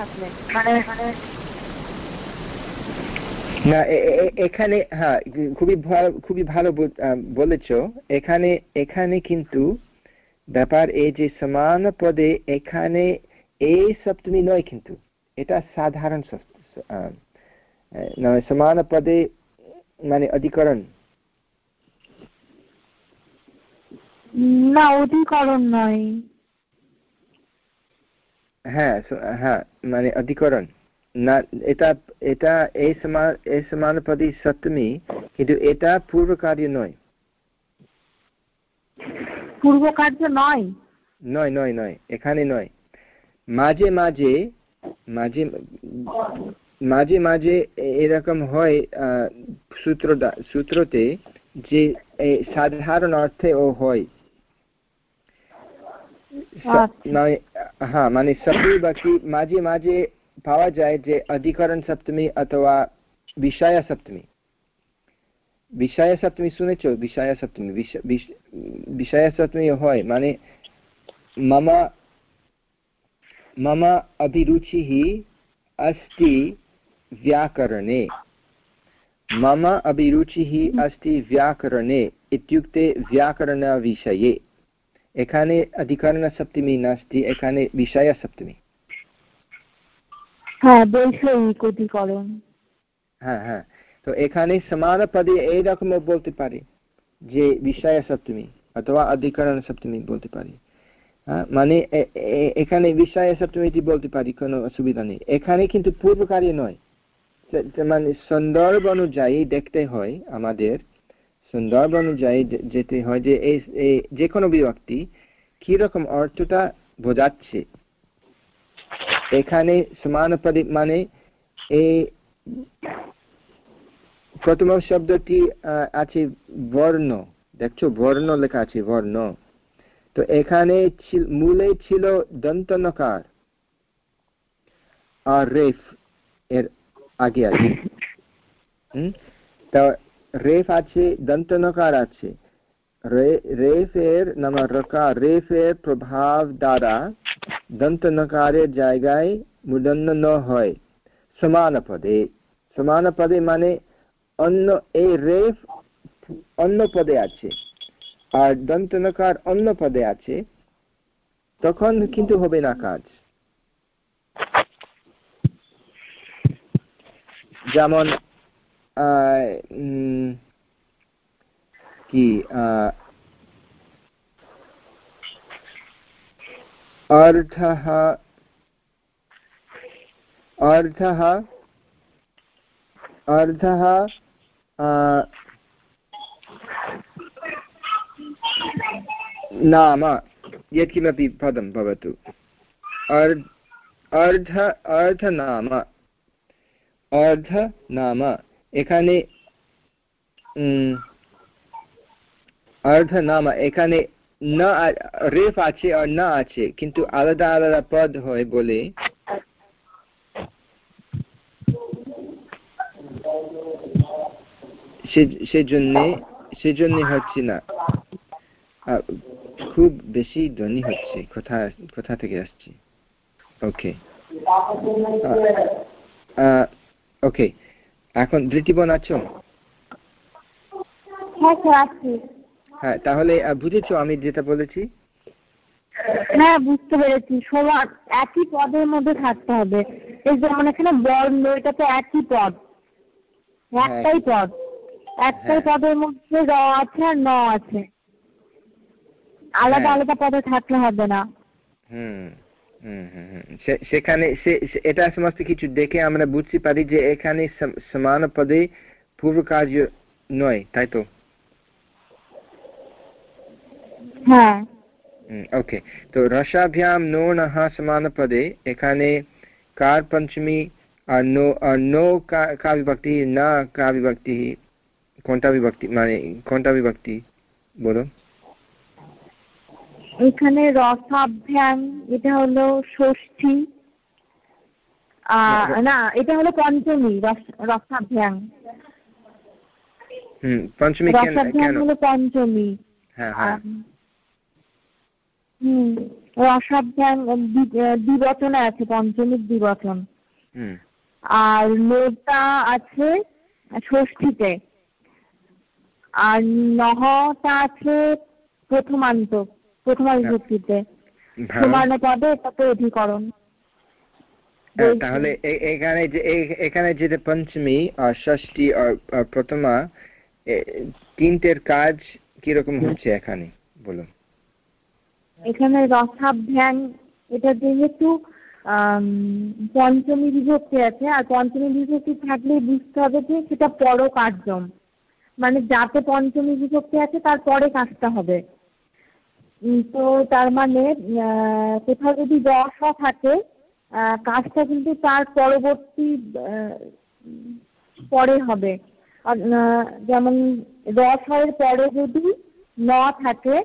মানে
না এখানে হ্যাঁ খুবই ভালো খুবই ভালো বলেছ। এখানে এখানে কিন্তু ব্যাপার এই যে সমান পদে এখানে এই সপ্তমী নয় কিন্তু এটা সাধারণ সমান পদে মানে অধিকরণ।
না অধিকরণ নয়।
হ্যাঁ হ্যাঁ মানে অধিকরণ। এটা এটা এই এই সমানপদী সপ্তমী কিন্তু এটা পূর্ব কার্য নয়।
পূর্ব কার্য নয়?
নয় নয় নয় এখানে নয়। মাঝে মাঝে মাঝে মাঝে মাঝে এরকম হয় সূত্র সূত্রতে যে সাধারণ অর্থে ও হয় মানে হ্যাঁ মানে সপ্তমী বাকি মাঝে মাঝে पावा जाए जे अधिकरण सप्तमी अथवा विषय सप्तमी। विषय सप्तमी सुने चो विषय सप्तमी। विषय सप्तमी हो माने मम मम अभिरुचि ही अस्ति व्याकरणे। मम अभिरुचि ही अस्ति व्याकरणे इत्युक्ते व्याकरण विषये एकाने अधिकरण सप्तमी नास्ति एकाने
विषय सप्तमी। হ্যাঁ
হ্যাঁ হ্যাঁ। তো এখানে সমান পদে এইরকম বলতে পারে যে বিষয় সপ্তমী অথবা অধিকরণ সপ্তমী বলতে পারি। মানে এখানে বিষয় বলতে পারি, কোনো অসুবিধা নেই। এখানে কিন্তু পূর্বকারী নয়। মানে সন্দর্ভ অনুযায়ী দেখতে হয় আমাদের, সন্দর্ভ অনুযায়ী যেতে হয় যে এই যে কোনো বিভক্তি কীরকম অর্থটা বোঝাচ্ছে। এখানে সমানুপাতি মানে এই প্রথম শব্দটি আছে বর্ণ। দেখছ? বর্ণ লেখা আছে, বর্ণ। তো এখানে মূলে ছিল দন্তনকার। আর রেফ এর আগে আছে। তো রেফ আছে, দন্তনকার আছে। রেফের নাম রকা রেফের প্রভাব দ্বারা দন্তনকারের জায়গায় মূর্ধন্য ন হয় সমান পদে সমান পদে মানে অন্য এই রেফ অন্য পদে আছে আর দন্তনকার অন্য পদে আছে। তখন কিন্তু হবে না কাজ। যেমন কি अर्थः अर्थः अर्थः नाम यत्किमपि पदं भवतु। अर्ध अर्थनाम अर्धनाम एखाने এখানে অর্ধনাম এখানে না রেফ আছে আর না আছে কিন্তু আলাদা আলাদা পদ হয় বলে সেজন্যে সেজন্য হচ্ছে না খুব বেশি ধ্বনি হচ্ছে, কোথা কোথা থেকে আসছে। ওকে ওকে এখন ধৃতিবন আছো? হ্যাঁ তাহলে বুঝেছ আমি যেটা বলেছি?
হ্যাঁ বুঝতে পেরেছি। সবার একই পদের মধ্যে থাকতে হবে। এই যেমন এখানে বর্ণ এটা তো একই পদ। একটাই পদ। একটাই পদের মধ্যে র আছে আর ন আছে। আলাদা আলাদা পদে থাকলে হবে না।
হুম সেখানে এটা সমস্ত কিছু দেখে আমরা বুঝতে পারি যে এখানে সমান পদে পূর্ব কার্য নয় তাই তো?
হ্যাঁ।
ওকে তো রসাভ্যাম নো কার পঞ্চমী আর নো আর নো কা বিভক্তি না কা বিভক্তি কোনটা বিভক্তি মানে কোনটা বিভক্তি বলো।
এখানে রসাভ্যাম এটা হলো ষষ্ঠী। না এটা হলো পঞ্চমী রসাভ্যাম।
হুম পঞ্চমী
হলো পঞ্চমী।
হ্যাঁ হ্যাঁ।
হুম রসাভ্যাম দ্বিবচনে আছে পঞ্চমীর দ্বিবচন। আর লোটা আছে ষষ্ঠীতে। আর নহটা আছে প্রথমান্ত প্রথমা বিভক্তিতে সমান পদে তাতে অধিকরণ।
হ্যাঁ, তাহলে এখানে যে এখানে যেটা পঞ্চমী আর ষষ্ঠী আর প্রথমা তিনটের কাজ কীরকম হচ্ছে এখানে বলুন।
এখানে রসাভ্যাং এটা যেহেতু পঞ্চমী বিভক্তি আছে, আর পঞ্চমী বিভক্তি থাকলে বুঝতে হবে যে সেটা পর পরকার্যম। মানে যাতে পঞ্চমী বিভক্তি আছে, তার পরে কাজটা হবে। তো তার মানে কোথাও যদি রস থাকে কাজটা কিন্তু তার পরবর্তী পরে হবে। যেমন রসয়ের পরে যদি ন থাকে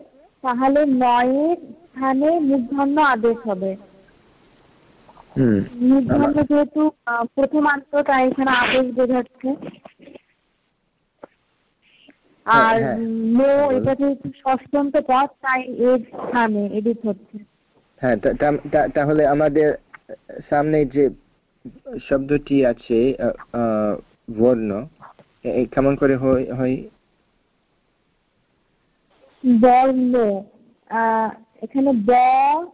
তাহলে নয়ের স্থানে মূর্ধন্য আদেশ হবে। মূর্ধন্য যেহেতু প্রথমান্ত তাই এখানে আদেশ বোঝাচ্ছে। আর
হ্যাঁ,
উম, এটা যেহেতু ষষ্ঠন্ত পদ তাই এর স্থানে এডিট হচ্ছে।
হ্যাঁ তাহলে আমাদের সামনে যে শব্দটি আছে বর্ণ কেমন করে হয় হয়
বর্ণ এখানে ব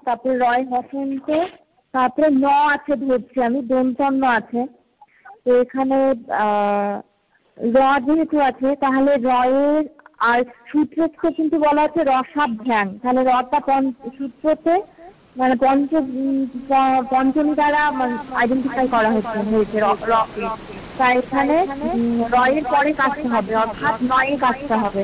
তারপরে রয় হসন্ত তারপরে ন আছে ধরছি আমি দন্তন্য আছে। তো এখানে আহ, র যেহেতু আছে তাহলে রয়ের আর সূত্রকে কিন্তু বলা হচ্ছে রসাভ্যাং। তাহলে রটা সূত্রতে মানে পঞ্চ পঞ্চমী দ্বারা আইডেন্টিফাই করা হচ্ছে হয়েছে তাই এখানে রয়ের পরে কাজটা হবে অর্থাৎ নয়ে কাজটা হবে।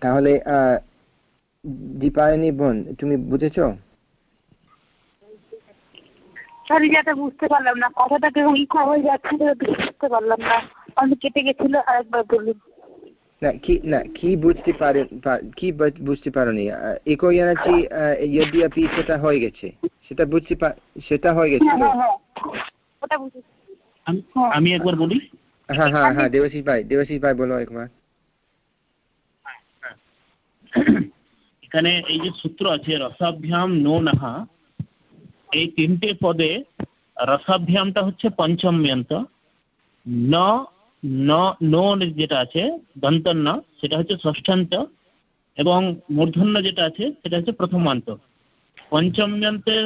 তাহলে আহ, দীপায়নী বোন তুমি বুঝেছ?
সরি যেটা বুঝতে পারলাম না। কথাটা কেমন ইকো হয়ে যাচ্ছে বুঝতে পারলাম না। আমি কেটে গেছিল আরেকবার বলুন।
না কি না কি বুঝতে পারে কি বুঝতে পারোনি। ইকো এনার্জি যদি আপনি সেটা হয়ে গেছে। সেটা বুঝতে সেটা হয়ে গেছে।
হ্যাঁ? হ্যাঁ হ্যাঁ। ওটা বুঝেছি।
আমি- আমি একবার বলি?
হ্যাঁ হ্যাঁ হ্যাঁ দেবাশিস ভাই দেবাশিস ভাই বলো একবার।
এখানে এই যে সূত্র আছে, রসাভ্যাম নো নাহা এই তিনটে পদে রসাভ্যামটা হচ্ছে পঞ্চম্যন্ত। ন ন যেটা আছে, দন্তন্য, সেটা হচ্ছে ষষ্ঠান্ত এবং মূর্ধন্য যেটা আছে, সেটা হচ্ছে প্রথমান্ত। পঞ্চম্যন্তের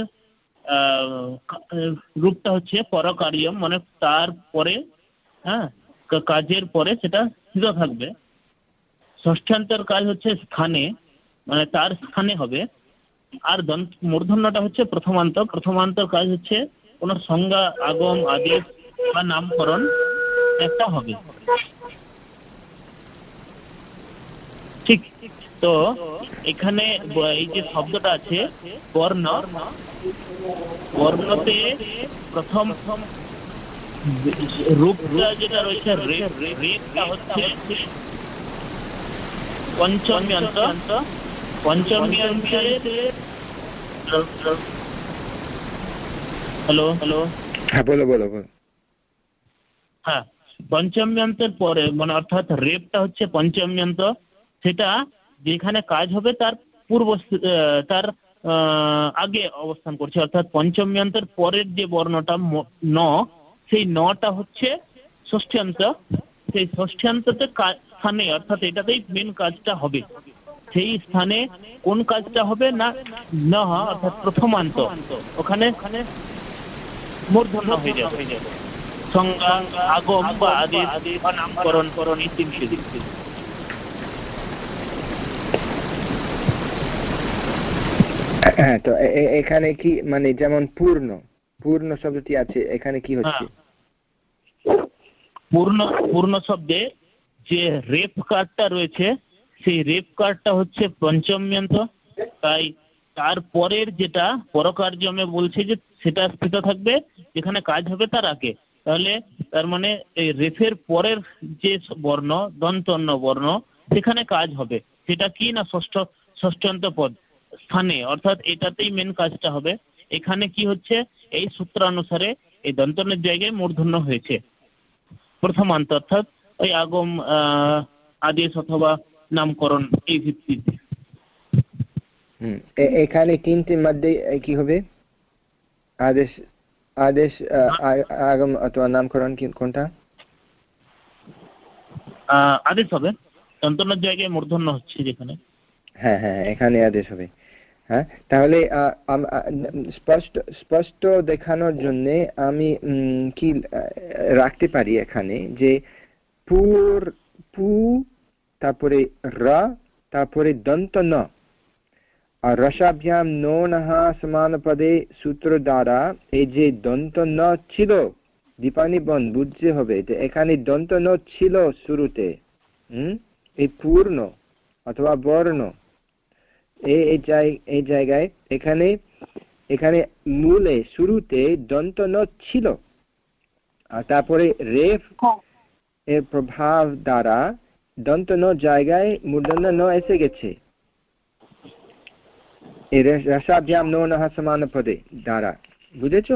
রূপটা হচ্ছে পরকার্যম মানে তার পরে হ্যাঁ কাজের পরে সেটা স্থির থাকবে। ষষ্ঠান্তর কাজ হচ্ছে স্থানে মানে তার স্থানে হবে। আর দন্ত, মূর্ধন্যটা হচ্ছে প্রথমান্ত। প্রথমান্তর কাজ হচ্ছে কোনো সংজ্ঞা, আগম, আদেশ বা নামকরণ একটা হবে। ঠিক? তো এখানে এই যে শব্দটা আছে, বর্ণ, বর্ণতে প্রথম রূপটা যেটা রয়েছে পঞ্চম্যন্ত পঞ্চম্যন্তে হ্যালো? হ্যালো?
হ্যাঁ বলো বলো বলো।
হ্যাঁ পঞ্চম্যন্তের পরে মানে অর্থাৎ রেপটা হচ্ছে পঞ্চম্যন্ত সেটা যেখানে কাজ হবে তার পূর্ব তার আগে অবস্থান করছে। অর্থাৎ পঞ্চম্যন্তের পরের যে বর্ণটা ন সেই নটা হচ্ছে ষষ্ঠ্যান্ত সেই ষষ্ঠ্যান্ততে কা- স্থানে অর্থাৎ এটাতেই মেন কাজটা হবে। সেই স্থানে কোন কাজটা হবে না ন অর্থাৎ প্রথমান্ত। ওখানে মূর্ধন্য হয়ে যাবে। সংজ্ঞা আগম বা নামকরণ করণ
হ্যাঁ তো এখানে কি মানে যেমন পূর্ণ পূর্ণ শব্দটি আছে এখানে কি হচ্ছে?
হ্যাঁ। পূর্ণ পূর্ণ শব্দে যে রেপ কার্ডটা রয়েছে, সেই রেপ কার্ডটা হচ্ছে পঞ্চম পঞ্চম্যন্ত তাই তারপরের যেটা পরকার্যমে বলছে যে সেটা স্থিত থাকবে, যেখানে কাজ হবে তার আগে। তাহলে তার মানে এই রেফের পরের যে বর্ণ, দন্তন্য বর্ণ, সেখানে কাজ হবে। সেটা কি না ষষ্ঠ, ষষ্ঠান্ত পদ? স্থানে, অর্থাৎ এটাতেই মেন কাজটা হবে। এখানে কি হচ্ছে? এই সূত্রানুসারে এই দন্তনের জায়গায় মূর্ধন্য হয়েছে। প্রথমান্ত, অর্থাৎ ওই আগম আদেশ অথবা নামকরণ এই ভিত্তিতে।
এখানে তিনটির মধ্যে কি হবে? আদেশ আদেশ আগম অথবা নামকরণ কোনটা?
আদেশ হবে। দন্তনের জায়গায় মূর্ধন্য হচ্ছে যেখানে।
হ্যাঁ হ্যাঁ এখানে আদেশ হবে। হ্যাঁ তাহলে স্পষ্ট স্পষ্ট দেখানোর জন্য আমি কি রাখতে পারি এখানে যে পুর পু, তারপরে র, তারপরে দন্ত ন আর রসাভ্যাম নো নহা সমান পদে সূত্র দ্বারা এই যে দন্ত ন ছিল দীপানি বন বুঝতে হবে যে এখানে দন্ত ন ছিল শুরুতে, হম? এই পূর্ণ অথবা বর্ণ। এই জায়গায় এখানে এখানে মূলে শুরুতে দন্ত ন ছিল। আর তারপরে রেফ। এর প্রভাব দ্বারা দন্ত ন জায়গায় মূর্ধন্য ন এসে গেছে। এই রসাভ্যাম নো নহ সমান পদে দ্বারা। বুঝেছ?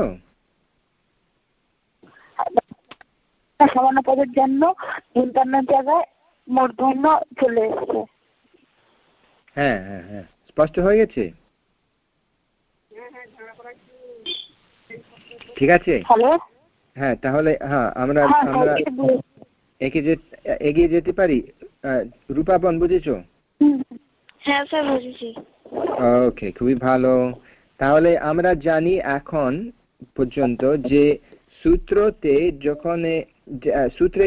জন্য জায়গায় মূর্ধন্য চলে এসছে।
হ্যাঁ হ্যাঁ হ্যাঁ স্পষ্ট হয়ে গেছে? ঠিক আছে? হ্যাঁ তাহলে হ্যাঁ আমরা হ্যাঁ, আমরা এগিয়ে যেতে পারি? রূপাবন বুঝেছ?
হ্যাঁ স্যার বুঝেছি।
ওকে খুবই ভালো। তাহলে আমরা জানি এখন পর্যন্ত যে সূত্রতে যখন সূত্রে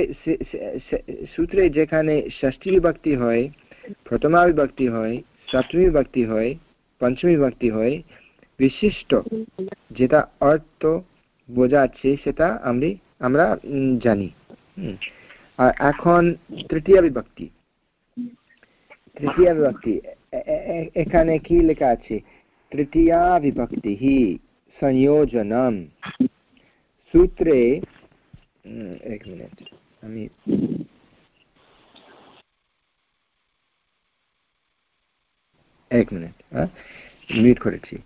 সূত্রে যেখানে ষষ্ঠী বিভক্তি হয় প্রথমা বিভক্তি হয় সপ্তমী বিভক্তি হয় পঞ্চমী বিভক্তি হয় বিশিষ্ট যেটা অর্থ বোঝাচ্ছে সেটা আমি আমরা জানি। আর এখন তৃতীয় বিভক্তি তৃতীয় বিভক্তি এখানে কি লেখা আছে তৃতীয়া বিভক্তি সংযোজনম সূত্রে এক মিনিট আমি এক মিনিট মিউট করেছি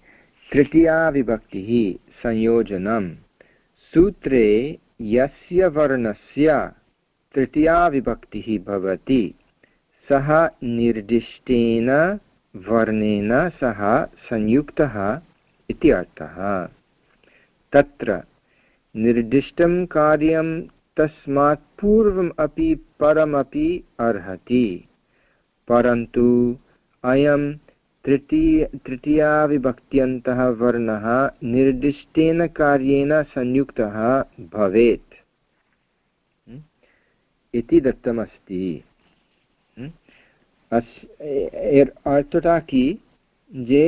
তৃতীয়া বিভক্তি संयोजनं सूत्रे यस्य वर्णस्य तृतीया विभक्तिः भवति। सः निर्दिष्टेन वर्णेन सह संयुक्तः इति अर्थः। तत्र निर्दिष्टं कार्यं तस्मात् पूर्वम् अपि परमपि अर्हति। परन्तु अयं तृतीय तृतीयाविभक्त्यन्तः वर्णः निर्दिष्टेन कार्येण संयुक्तः भवेत्। इति दत्तमस्ति এর অর্থটা কি যে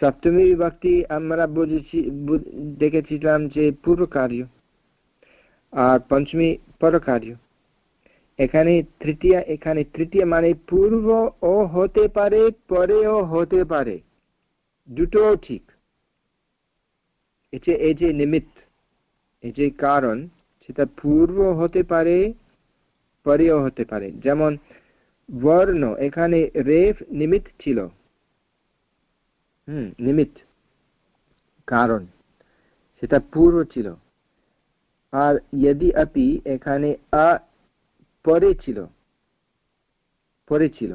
সপ্তমী বিভক্তি আমরা বুঝেছি দেখেছিলাম যে পূর্ব কার্য আর পঞ্চমী পর কার্য এখানে তৃতীয় এখানে তৃতীয় মানে পূর্ব ও হতে পারে পরেও হতে পারে দুটো ঠিক এই যে নিমিত্ত এই যে কারণ সেটা পূর্ব হতে পারে, পরেও হতে পারে। যেমন, বর্ণ, এখানে রেফ নিমিত ছিল। হুম, নিমিত। কারণ, সেটা পূর্ব ছিল। আর যদি আপি এখানে আ পরে ছিল। পরে ছিল।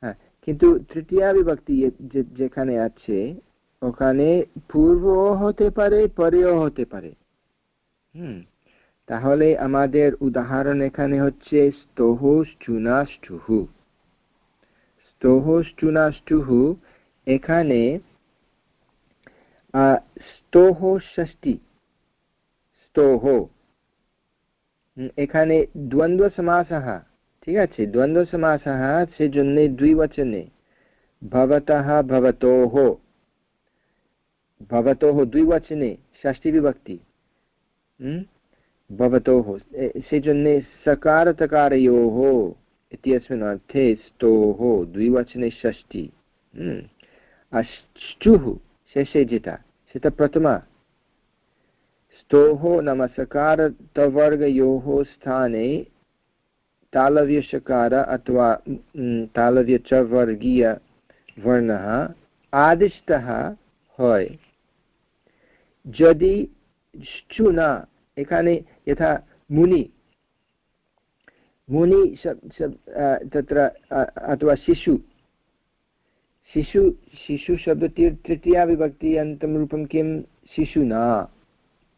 হ্যাঁ কিন্তু তৃতীয় বিভক্তি যেখানে আছে, ওখানে পূর্ব হতে পারে, পরেও হতে পারে। হুম। তাহলে আমাদের উদাহরণ এখানে হচ্ছে স্তোহশ্চুনাষ্টুহু স্তোহশ্চুনাষ্টুহু এখানে স্তোহ ষষ্ঠী স্তোহ। এখানে দ্বন্দ্ব সমাসः ঠিক আছে? দ্বন্দ্ব সমাসः সেজন্যে দ্বিবচনে। ভবতः ভবতোः ভবতোः দ্বিবচনে, ষষ্ঠী বিভক্তি। भवतोः सेजन्ने सकारतकारयोः इत्यस्मिन् अर्थे स्तोः द्विवचने षष्टि हम्म। अश्चुः शेषे जिता सित प्रथमा स्तोः नाम सकारतवर्गयोः स्थाने तालव्यषकार अथवा हम्म, तालव्य च वर्गीयवर्णः आदिष्टः हय। यदि ष्चुना এখানে यथा मुनि मुनि तत्र अथवा शिशु शिशु शिशुशब्दति तृतीया विभक्ति अन्तं रूपं किं शिशुना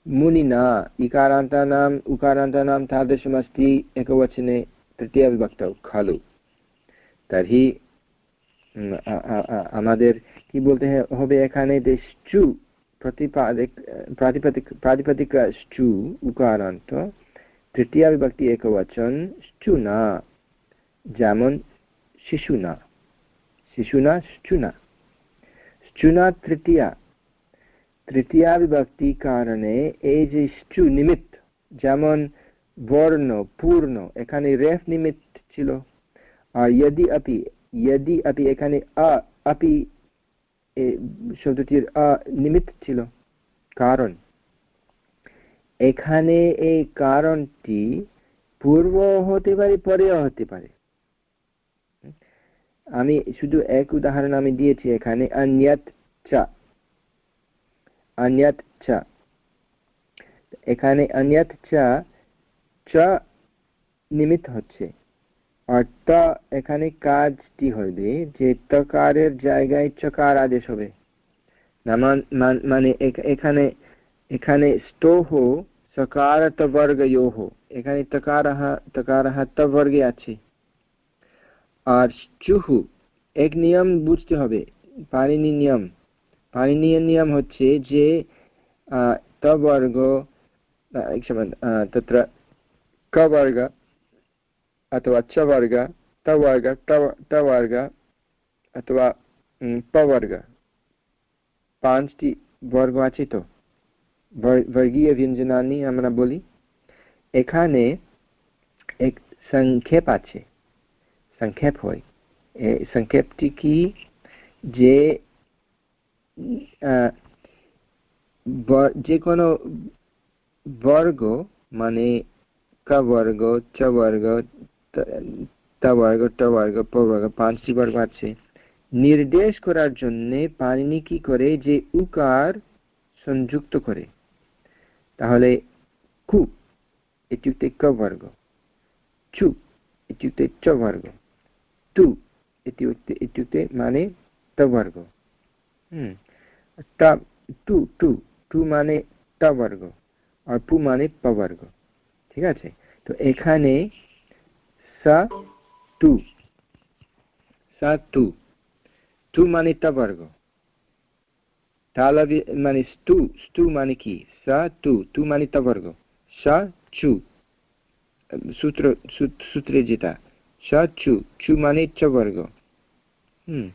मुनिना इकारान्तानाम् उकारान्तानां तादृशमस्ति एकवचने तृतीयविभक्तौ खलु तर्हि আমাদের কি বলতে হবে এখানে যে স্টু प्रतिपादिक प्रातिपदिक प्रातिपदिक स्टु उकारान्त तृतीया विभक्ति एकवचन स्टुना যেমন শিশুনা শিশুনা স্টুনা স্টুনা তৃতীয়া তৃতীয়া বিভক্তি কারণে এই যে স্টু নিমিত্ত যেমন বর্ণ পূর্ণ এখানে রেফ নিমিত্ত ছিল আর यदि अपि यदि अपि এখানে আ अपि শব্দটির নিমিত্ত ছিল। কারণ? এখানে এই কারণটি পূর্ব হতে পারে পরেও হতে পারে। আমি শুধু এক উদাহরণ আমি দিয়েছি এখানে। অন্যত চা। চা। এখানে অন্যত চা, চ নিমিত্ত হচ্ছে। ত এখানে কাজটি হবে যে তকারের জায়গায় চকার আদেশ হবে। মানে এখানে এখানে স্টোহ সকার তবর্গয়োহ এখানে তকারः তকারः তবর্গে আছে। আর চুহু এক নিয়ম বুঝতে হবে পানিনি নিয়ম। পানিনীয় নিয়ম হচ্ছে যে তবর্গ তত্র, কবর্গ अथवा च वर्ग तवर्ग टवर्ग अथवा पवर्ग পাঁচটি বর্গ আছে তো বর্গীয় ব্যঞ্জনানি আমরা বলি এখানে এক সংক্ষেপ আছে সংক্ষেপ হয় এই সংক্ষেপটি কি যে যে কোনো বর্গ মানে ক বর্গ চ বর্গ তবর্গ টবর্গ পবর্গ পাঁচটি বর্গ আছে। নির্দেশ করার জন্য পানিনি কি করে? যে উকার সংযুক্ত করে। তাহলে কু ইত্যুক্তে ক বর্গ। চু ইত্যুক্তে চ বর্গ। তু ইত্যুক্তে ইত্যুক্তে মানে ত বর্গ। হুম টু টু টু মানে ট বর্গ। আর পু মানে প বর্গ। ঠিক আছে? তো এখানে सा तु सा तु तु মানে তবর্গ তালবি মানে স্তু স্তু মানে কি সা তু তু মানে তবর্গ সা চু সূত্র সূত্রে যেটা সা চু চু মানে চবর্গ হুম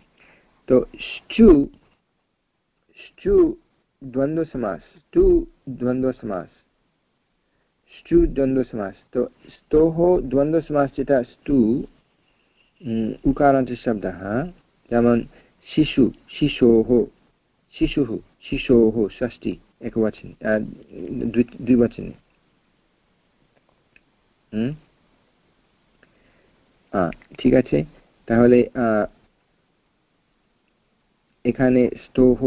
তো চু চু দ্বন্দ্ব সমাস টু দ্বন্দ্ব সমাস ষ্টু দ্বন্দ্ব সমাস তো স্তোহ দ্বন্দ্ব সমাস যেটা ষ্টু উকারান্ত শব্দः যেমন শিশু শিশোः শিশুः শিশোः ষষ্ঠী একবচনে দ্বিবচনে ঠিক আছে তাহলে এখানে স্তোহ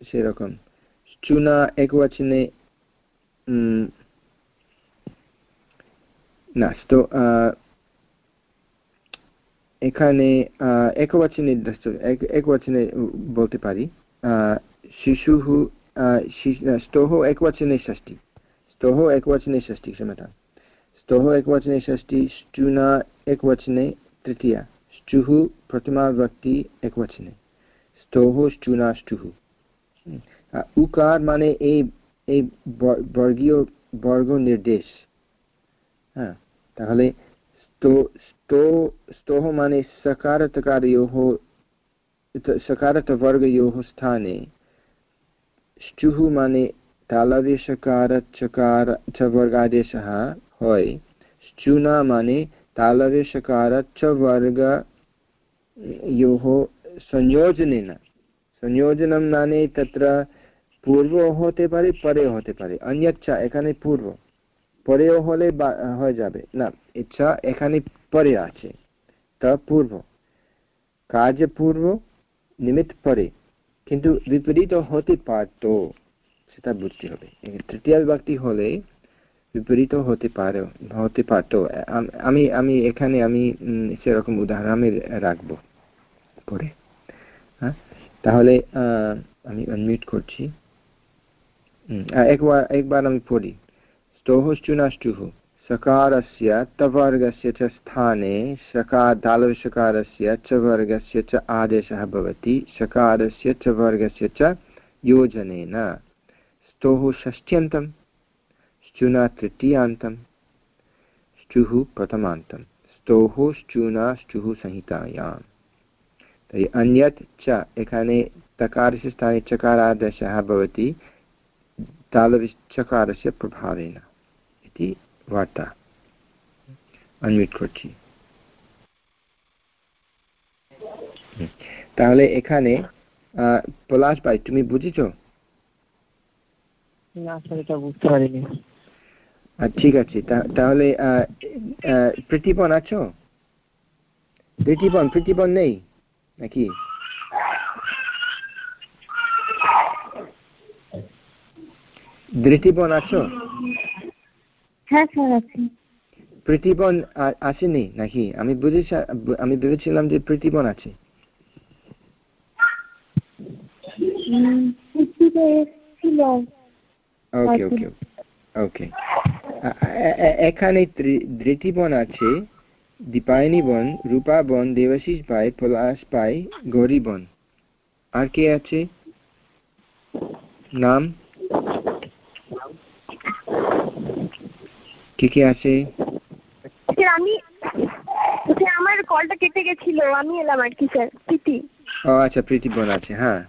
সেরকম চুনা একবচনে না তো এখানে একবচনে একবচনে বলতে পারি শিশুः स्तोः एकवचने षष्टि स्तोः एकवचने षष्टि क्षम्यतां स्तोः एकवचने षष्टि स्टुना एकवचने तृतीया स्टुः प्रथमाविभक्ति एकवचने स्तोः स्टुना स्टुः উকার মানে এই এই বর্গীয় বর্গ নির্দেশ হ্যাঁ তাহলে স্তোহ মানে सकारतकारयोः सकारतवर्गयोः स्थाने স্টুহ মানে তালবে সকার চকার চ বর্গাদেশः হয় স্টুনা মানে তালবে সকার চ वर्गयोः संयोजनेन संयोजनं মানে तत्र পূর্ব হতে পারে পরে হতে পারে অন্যচ্ছা এখানে পূর্ব পরেও হলে হয়ে যাবে। না, ইচ্ছা এখানে পরে আছে। তা পূর্ব। কাজ পূর্ব, নিমিত্ত পরে। কিন্তু বিপরীত হতে পারত, সেটা বুঝতে হবে। তৃতীয় বিভক্তি হলে বিপরীত হতে পারে, হতে পারতো। আমি আমি এখানে, আমি সেরকম উদাহরণ আমি রাখব পরে। হ্যাঁ? তাহলে আমি আনমিউট করছি। একবার একবার আমি পড়ি। स्तोहुश्चुनष्टुः सकारस्य तवर्गस्य च स्थाने सकार तालवशकारस्य च वर्गस्य च आदेशः भवति, सकारस्य च वर्गस्य च योजनेन। स्तोः षष्ठ्यन्तं श्चुना तृतीयान्तं श्चुः प्रथमान्तं स्तोः श्चुना श्चुः संहितायाम्। तर्हि अन्यत् च एखाने तकारस्य स्थाने चकारादेशः भवति तालविश्चकारस्य प्रभावेन। इति वार्ता আনমিউট করছি তাহলে এখানে পলাশ ভাই তুমি বুঝেছো
না স্যার এটা বুঝতে পারিনি
ঠিক আছে তাহলে প্রীতিবন আছো প্রীতিবন প্রীতিবন নেই নাকি ধৃতিবন আছো
হ্যাঁ স্যার আছি।
প্রীতিবন আসেনি নাকি? আমি বুঝেছি আমি ভেবেছিলাম যে প্রীতিবন আছে। ওকে ওকে ওকে। এখানে ধৃতিবন আছে দীপায়নী বন রূপা বন দেবাশিস ভাই পলাশ ভাই গৌরী বন আর কে আছে? নাম? কে কে আছে?
আমি আমার কলটা কেটে গেছিল আমি এলাম আর কি স্যার প্রীতি।
ও আচ্ছা প্রীতিবন আছে হ্যাঁ।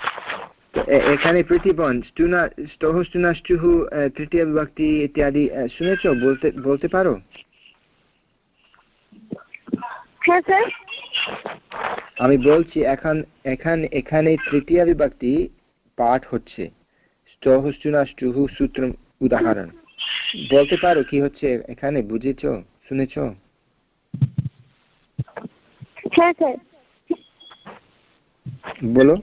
এখানে প্রীতিবন স্টুনা স্তহ স্টুনা স্টুহু তৃতীয় বিভক্তি ইত্যাদি শুনেছ? বলতে বলতে পারো?
হ্যাঁ স্যার
আমি বলছি এখন এখান এখানে তৃতীয় বিভক্তি পাঠ হচ্ছে। স্তহ স্টুনা স্টুহু সূত্র উদাহরণ। বলতে পারো কি হচ্ছে? এখানে বুঝেছ? শুনেছ?
হ্যাঁ স্যার।
বলো।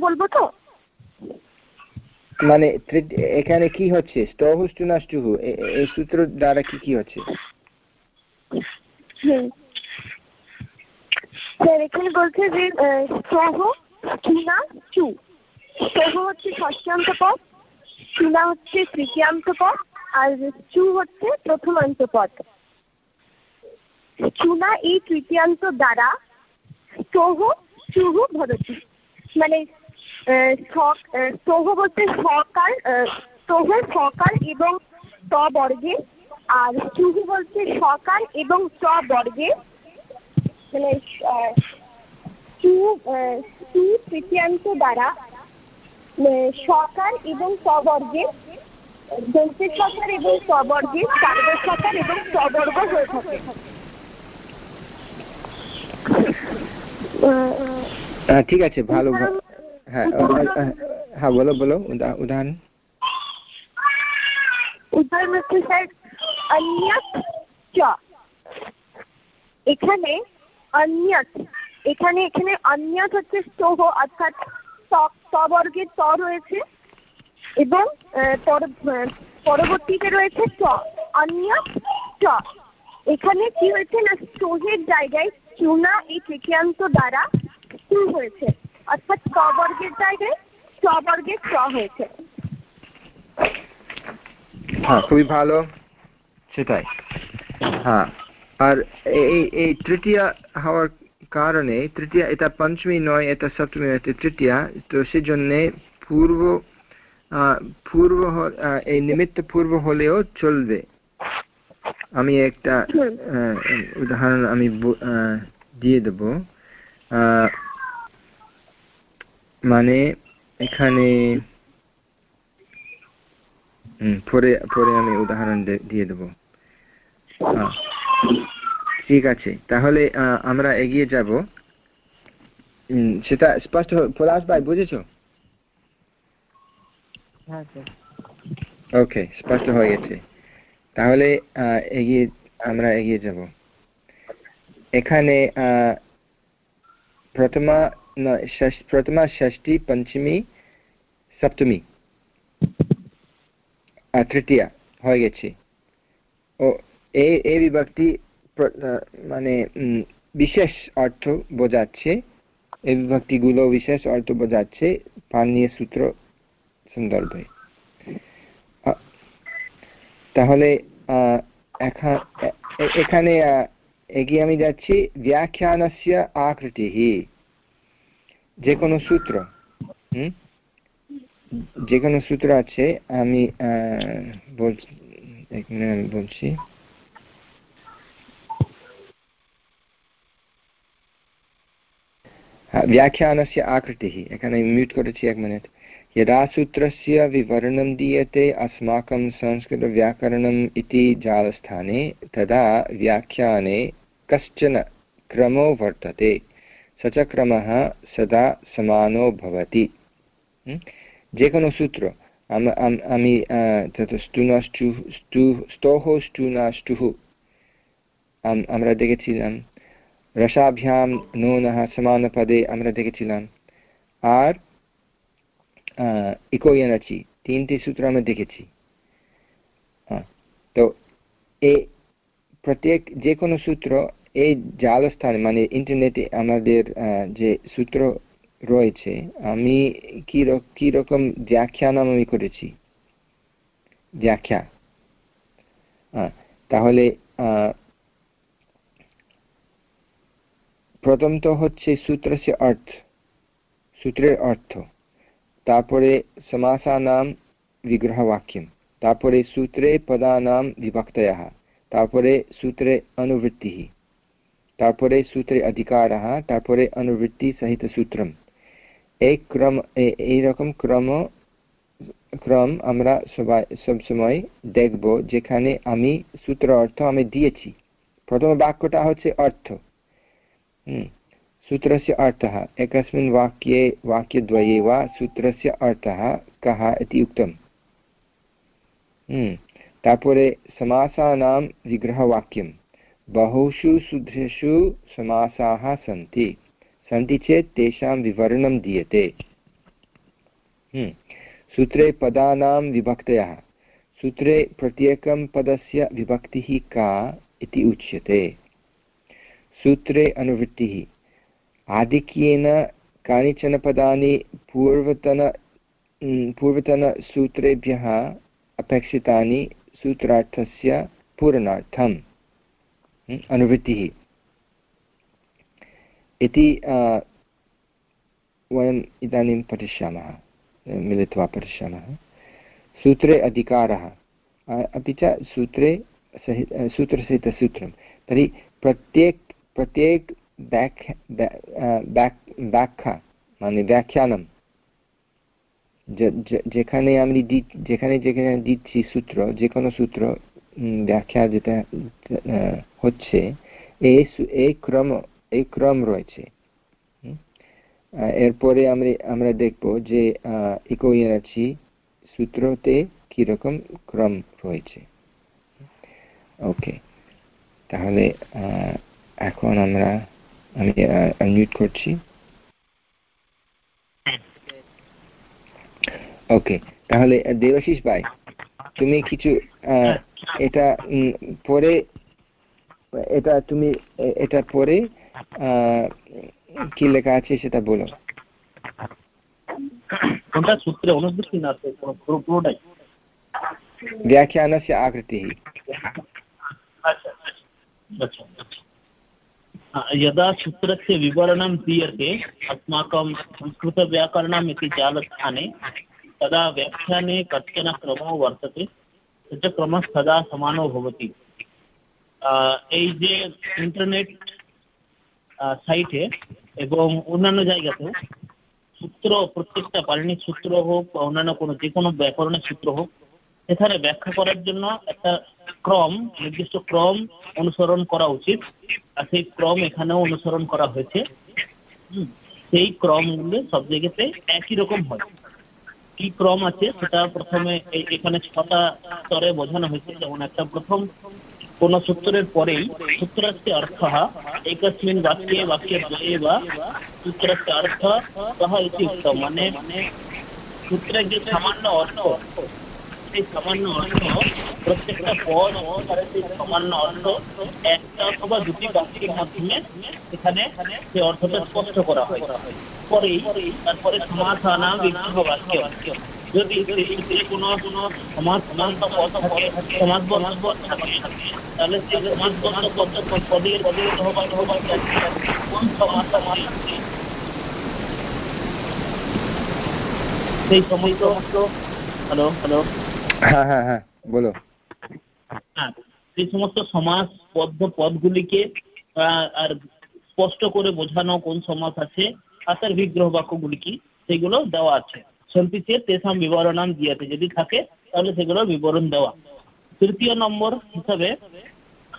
বলব তো?
মানে এখানে কি হচ্ছে? নাষ্টুহু এই সূত্র দ্বারা কি কি হচ্ছে?
স্যার এখানে বলছে যে সহ চু সহ হচ্ছে ষষ্ঠান্ত পদ চুনা হচ্ছে তৃতীয়ান্ত পদ আর চু হচ্ছে প্রথমান্ত পদ চুনা এই তৃতীয়ান্ত দ্বারা সহ চুহু ভরতি। মানে সহ বলতে সকার সহ সকার এবং ত বর্গে আর চুহু বলতে সকার এবং চ বর্গে। মানে চু তৃতীয়ান্ত দ্বারা সকার এবং সবর্গে দন্তের সকার এবং সবর্গে সার্ব সকার এবং সবর্গ হয়ে থাকে।
হ্যাঁ ঠিক আছে ভালো হ্যাঁ হ্যাঁ বলো বলো উদাহরণ।
উদাহরণ হচ্ছে স্যার অন্যত চ। এখানে অন্যত এখানে এখানে অন্যত হচ্ছে স্তোহ অর্থাৎ সবর্গের ত রয়েছে এবং পরবর্তীতে রয়েছে চ, অন্য চ। এখানে কি হয়েছে না, স্তোহের জায়গায় চুনা এই তৃতীয়ান্ত দ্বারা চু হয়েছে। অর্থাৎ বর্গের জায়গায় চ বর্গের চ হয়েছে।
হ্যাঁ খুবই ভালো। সেটাই। হ্যাঁ আর এই এই তৃতীয় হওয়ার কারণে তৃতীয় এটা পঞ্চমী নয় এটা সপ্তমী এটা তৃতীয়া তো সেজন্যে পূর্ব পূর্ব এই নিমিত্ত পূর্ব হলেও চলবে আমি একটা উদাহরণ আমি দিয়ে দেব মানে এখানে পরে পরে আমি উদাহরণ দিয়ে দেব ঠিক আছে। তাহলে আমরা এগিয়ে যাব। সেটা স্পষ্ট পলাশ ভাই বুঝেছ? ওকে স্পষ্ট হয়ে গেছে। তাহলে এগিয়ে আমরা এগিয়ে যাব। এখানে প্রথমা না প্রথমা ষষ্ঠী পঞ্চমী সপ্তমী তৃতীয়া হয়ে গেছে। ও এই বিভক্তি মানে বিশেষ অর্থ বোঝাচ্ছে এই বিভক্তিগুলো বিশেষ অর্থ বোঝাচ্ছে পানীয় সূত্র সন্দর্ভে। তাহলে এখানে এগিয়ে আমি যাচ্ছি, ব্যাখ্যানস্য আকৃতি যে কোনো সূত্র। হুম? যে কোনো সূত্র আছে, আমি বলছি আমি বলছি। व्याख्यानस्य आकृतिः एखाने म्यूट् करोति एक मिनिट् यदा सूत्रस्य विवरणं दीयते अस्माकं संस्कृतव्याकरणम् इति जालस्थाने तदा व्याख्याने कश्चन क्रमो वर्तते स च क्रमः सदा समानो भवति যে কোনো সূত্র আমি তত স্টুনাষ্টু স্টু স্তোহ স্টুনাষ্টুহ আমরা দেখেছিলাম রসাভ্যাম নূনः সমানপদে আমরা দেখেছিলাম আর ইকোয়ানাচি তিনটি সূত্র আমরা দেখেছি তো এ প্রত্যেক যে কোনো সূত্র এই জালস্থানে মানে ইন্টারনেটে আমাদের যে সূত্র রয়েছে আমি কি রকম ব্যাখ্যানাম আমি করেছি ব্যাখ্যা তাহলে প্রথম তো হচ্ছে সূত্রस्य অর্থ, সূত্রের অর্থ। তারপরে সমাসানাম বিগ্রহবাক্যম, তারপরে সূত্রে পদানাম বিভক্তয়ः, তারপরে সূত্রে অনুবৃত্তি, তারপরে সূত্রে অধিকারः, তারপরে অনুবৃত্তি সহিত সূত্রম। এই ক্রম এইরকম ক্রম ক্রম আমরা সবাই সবসময় দেখব যেখানে আমি সূত্র অর্থ আমি দিয়েছি। প্রথম বাক্যটা হচ্ছে অর্থ। हम्म। सूत्रस्य अर्थः, एकस्मिन् वाक्ये, वाक्यद्वये वा सूत्रस्य अर्थः कः इति उक्तम्। हम्म। तापरे समासानां विग्रहवाक्यं बहुषु सूत्रेषु समासाः सन्ति। सन्ति चेत् तेषां विवरणं दीयते। हम्म। सूत्रे पदानां विभक्तयः। सूत्रे प्रत्येकं पदस्य विभक्तिः का इति उच्यते। सूत्रे अनुवृत्तिः। आधिक्येन कानिचन पदानि पूर्वतन पूर्वतनसूत्रेभ्यः अपेक्षितानि सूत्रार्थस्य पूरणार्थम्। अनुवृत्तिः। इति वयम् इदानीं पठिष्यामः। मिलित्वा पठिष्यामः। सूत्रे अधिकारः। अपि च सूत्रे सहि सूत्रसहितसूत्रं। तर्हि प्रत्येक प्रत्येक ব্যাখ্যা মানে ব্যাখ্যানম যেখানে আমি যেখানে যেখানে দিচ্ছি সূত্র যে কোনো সূত্র ব্যাখ্যা যেটা হচ্ছে এই ক্রম এই ক্রম রয়েছে এরপরে আমরা আমরা দেখব যে ইকোয়ানাচি সূত্রতে কিরকম ক্রম রয়েছে ওকে তাহলে এখন আমরা আমি মিউট করছি ওকে তাহলে দেবাশিস ভাই তুমি কিছু এটা পরে এটা তুমি এটা পরে কি লেখা আছে সেটা বলো
কোনটা সূত্রে অনুবৃত্তি না পুরোটাই
व्याख्यानस्य आकृतिः
अच्छा यदा सूत्रस्य विवरणं दीयते अस्माकं संस्कृतव्याकरणम् इति जालस्थाने तदा व्याख्याने कश्चन क्रमो वर्तते स च क्रमः सदा समानो भवति এই যে ইন্টারনেট সাইটে এবং অন্যান্য জায়গাতেও সূত্র প্রত্যেকটা পারিণিক সূত্র হোক বা অন্যান্য কোনো যে কোনো ব্যাকরণের সূত্র হোক এখানে ব্যাখ্যা করার জন্য একটা ক্রম, নির্দিষ্ট ক্রম অনুসরণ করা উচিত। আর সেই ক্রম এখানেও অনুসরণ করা হয়েছে। সেই ক্রমগুলো সব জায়গাতে একই রকম হয়। কি ক্রম আছে সেটা প্রথমে এখানে ছটা স্তরে বোঝানো হয়েছে। যেমন একটা প্রথম, কোন সূত্রের পরেই সূত্রস্য অর্থ একস্মিন বাক্যে বাক্যে দ্বয়ে বা সূত্রস্য অর্থ তাহা ইতি মানে সূত্রের যে সামান্য অর্থ সেই সামান্য অর্থ প্রত্যেকটা পদ অনুসারে সামান্য অর্থ একটা অথবা দুটি বাক্যের মাধ্যমে এখানে সেই অর্থটা স্পষ্ট করা হয়। পরেই তারপরে সমাধানা বিগ্রহ বাক্য। যদি কোনো কোনো সমাজ সমান্ত পদ থাকে সমাজবদ্ধ পদ থাকে তাহলে সেই সমাজবদ্ধ পদ পদের পদের সহবাদ হবার কোন সমাজ সেই সমস্ত হ্যালো হ্যালো।
হ্যাঁ হ্যাঁ হ্যাঁ বলো।
হ্যাঁ সেই সমস্ত সমাজ সমাজবদ্ধ পদগুলিকে আর স্পষ্ট করে বোঝানো কোন সমাস আছে, আর তার বিগ্রহ বাক্যগুলি কি, সেগুলো দেওয়া আছে। সন্তিতে তেসাম বিবরণাম দিয়েছে যদি থাকে, তাহলে সেগুলো বিবরণ দেওয়া। তৃতীয় নম্বর হিসাবে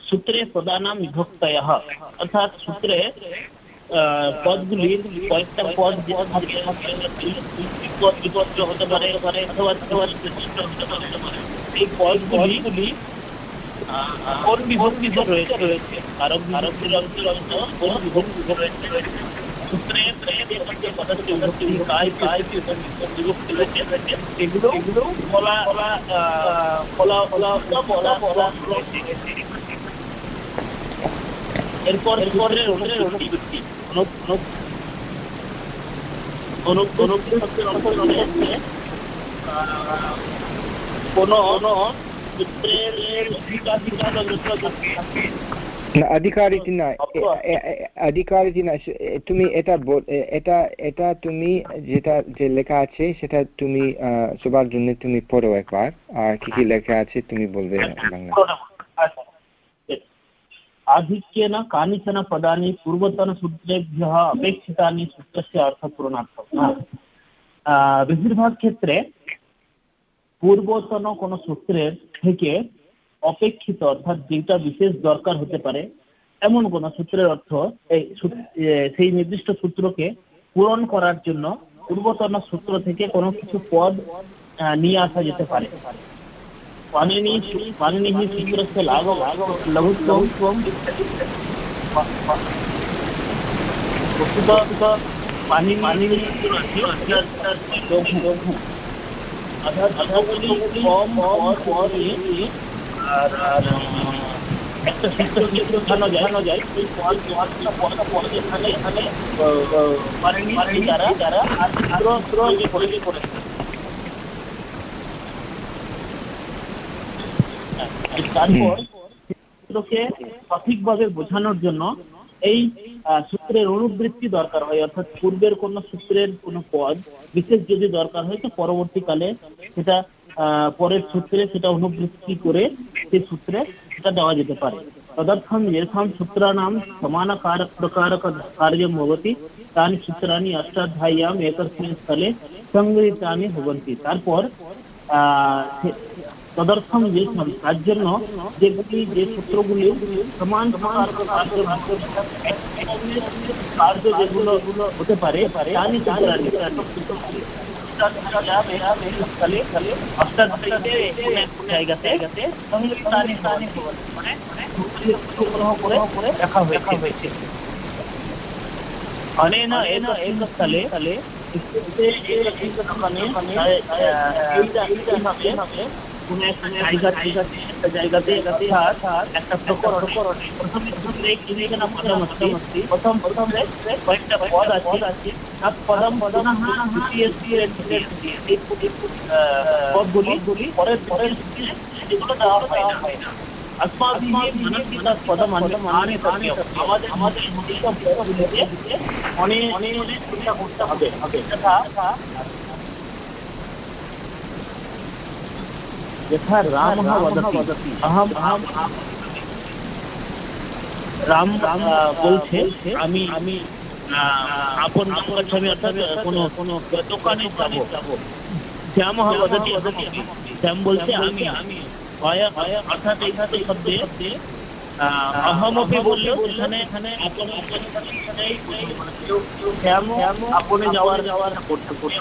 সূত্রে প্রদানাম বিভক্তয়, অর্থাৎ সূত্রে পদগুলির কয়েকটা পদ যে থাকে বিপদ বিপত্র হতে পারে এই পদগুলি এরপর এরপরের কোন সূত্রের
না অধিকারিটি না তুমি এটা এটা এটা তুমি যেটা, যে লেখা আছে, সেটা তুমি সবার জন্য তুমি পড়ো একবার। আর কি কি লেখা আছে, তুমি বলবে বাংলা
आधिक्येन कानिचन पदानि पूर्वतनसूत्रेभ्यः अपेक्षितानि सूत्रस्य अर्थपूर्णार्थं আহ, বেশিরভাগ ক্ষেত্রে পূর্বতন কোন সূত্রের থেকে অপেক্ষিত অর্থাৎ যেটা বিশেষ দরকার হতে পারে এমন কোন সূত্রের অর্থ এই সূত- এ, সেই নির্দিষ্ট সূত্রকে পূরণ করার জন্য পূর্বতন সূত্র থেকে কোনো কিছু পদ আহ, নিয়ে আসা যেতে পারে পানিনি পানিনি সূত্রस्य লাঘ লঘুত্বম বস্তুত পানি পানিনি সূত্র আছে অর্থাৎ লঘু লঘু অর্থাৎ যতগুলি কম পদ পদে আর আর, একটা সূত্র সূত্র জানা যায় জানা যায় সেই পদ পদটা পদ পদ এখানে এখানে পানিনি দ্বারা দ্বারা আর সূত্র সূত্র প্রয়োগ করেছে আর তারপর সেগুলোকে সঠিকভাবে বোঝানোর জন্য এই সূত্রের অনুবৃত্তি দরকার হয়, অর্থাৎ পূর্বের কোন সূত্রের কোন পদ, বিশেষ যদি দরকার হয়, তো পরবর্তীকালে সেটা পরের সূত্রে সেটা অনুবৃত্তি করে সেই সূত্রে সেটা দেওয়া যেতে পারে। তদর্থম যেরকম সূত্রাণাম সমানকারক প্রকারক কার্যম ভবতি তানি সূত্রানি অষ্টাধ্যায়াম একস্মিন স্থলে সংগৃহীতানি ভবন্তি। তারপর તદર્થમ વેચનમ રાજ્યનો જે ગતિ જે ક્ષેત્રগুলি সমান কার্য যেগুলো হতে পারে তা নিয়ে রাখা হয়েছে অনেন এক স্থলে স্থলে কোন অনেক অনেক চিন্তা করতে হবে। यथा रामः वदति अहम् अहम् রাম বলছে আমি আমি আপন নাম গচ্ছামি অর্থাৎ কোনো কোনো দোকানে যাব শ্যামহ বদতি শ্যাম বলছে আমি আমি অর্থাৎ এই শব্দে অহমপি বললেও সেখানে আপন শ্যাম আপনে যাওয়ার যাওয়ার করতে করতে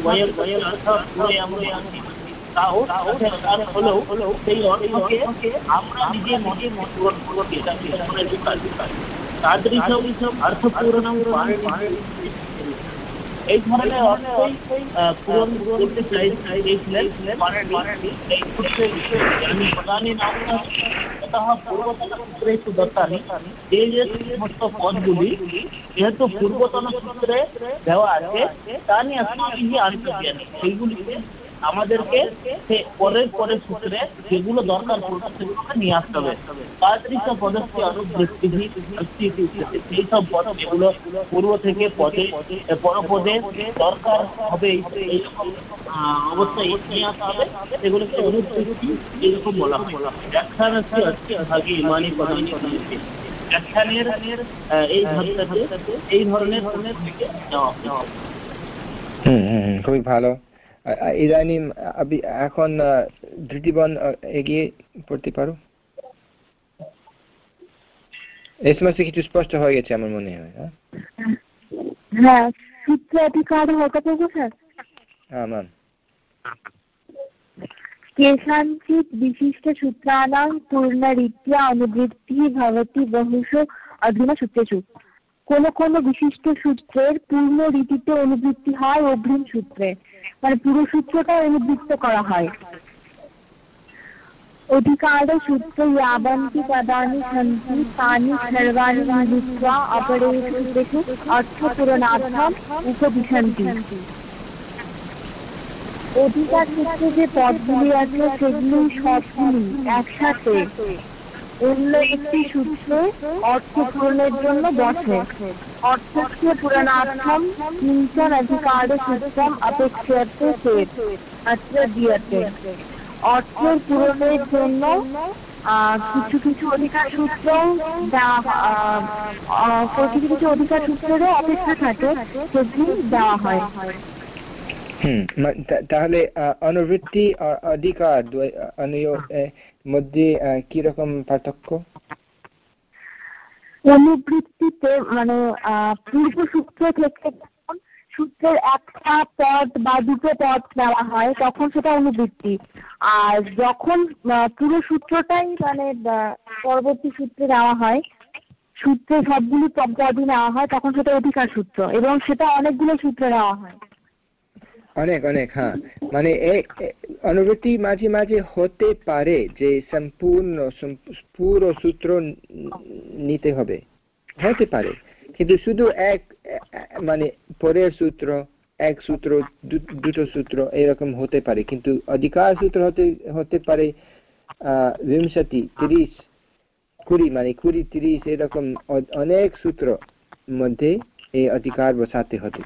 বয়ের বয়ের অর্থ পুরো এই ধরনের অর্থই পূরণ করতে চাইছিলেন জানি না অতः পূর্বতন সূত্রে একটু দত্তানি যে যে সমস্ত পদগুলি যেহেতু পূর্বতন সূত্রে দেওয়া আছে তা নিয়ে আসলে আন্তর্জাতিক সেইগুলিকে আমাদেরকে পরের পরের সূত্রে যেগুলো দরকার পড়বে সেগুলোকে নিয়ে আসতে হবে। পদস্য অনুবৃত্তি অস্তি সেই সব পদ যেগুলো পূর্ব থেকে পদে পরপদে দরকার হবে অবস্থায় নিয়ে আসতে হবে। সেগুলোকে এইরকম বলা হয়। ভাগে ইমানি প্রধান ব্যাখ্যানের এই ধারণাতে এই ধরনের দেওয়া
খুবই ভালো। ইদানিম এখন ধৃতিবন এগিয়ে পড়তে পারো এই সমস্ত কিছু স্পষ্ট হয়ে গেছে আমার মনে হয়
হ্যাঁ সূত্র অধিকার হতে পারবো স্যার
आमाम्
केषाञ्चित् विशिष्टसूत्राणां पूर्णरीत्या अनुवृत्तिः भवति बहुषु अधुनासूत्रेषु কোন কোন বিশিষ্ট সূত্রের পূর্ণ রীতিতে অনুবৃত্তি হয় অগ্রিম সূত্রে মানে পুরো সূত্রটা অনুবৃত্ত করা হয়। অধিকার সূত্র ইয়াবন্তি সন্তি অধিকার সূত্রে যে পদগুলি আছে সেগুলি সবগুলি একসাথে অন্য একটি সূত্রে অর্থ পূরণের জন্য বসে। অধিকার সূত্রম অপেক্ষতে চেত অর্থের পূরণের জন্য কিছু কিছু অধিকার সূত্র কিছু কিছু অধিকার সূত্রেরও অপেক্ষা থাকে সেগুলি দেওয়া হয়।
তাহলে অনুবৃত্তি অধিকার মধ্যে কীরকম পার্থক্য?
অনুবৃত্তিতে মানে পূর্ব সূত্র থেকে সূত্রের একটা পদ বা দুটো পদ নেওয়া হয়, তখন সেটা অনুবৃত্তি। আর যখন পুরো সূত্রটাই মানে পরবর্তী সূত্রে নেওয়া হয়, সূত্রে সবগুলি পদই নেওয়া হয়, তখন সেটা অধিকার সূত্র। এবং সেটা অনেকগুলো সূত্রে নেওয়া হয়।
অনেক অনেক হ্যাঁ। মানে অনুভূতি মাঝে মাঝে হতে পারে যে সম্পূর্ণ পুরো সূত্র নিতে হবে। হতে পারে। কিন্তু শুধু এক মানে পরের সূত্র, এক সূত্র দুটো সূত্র এরকম হতে পারে। কিন্তু অধিকার সূত্র হতে হতে পারে আহ বিংশতি, তিরিশ, কুড়ি মানে কুড়ি, তিরিশ এরকম অনেক সূত্র মধ্যে এই অধিকার বসাতে হতে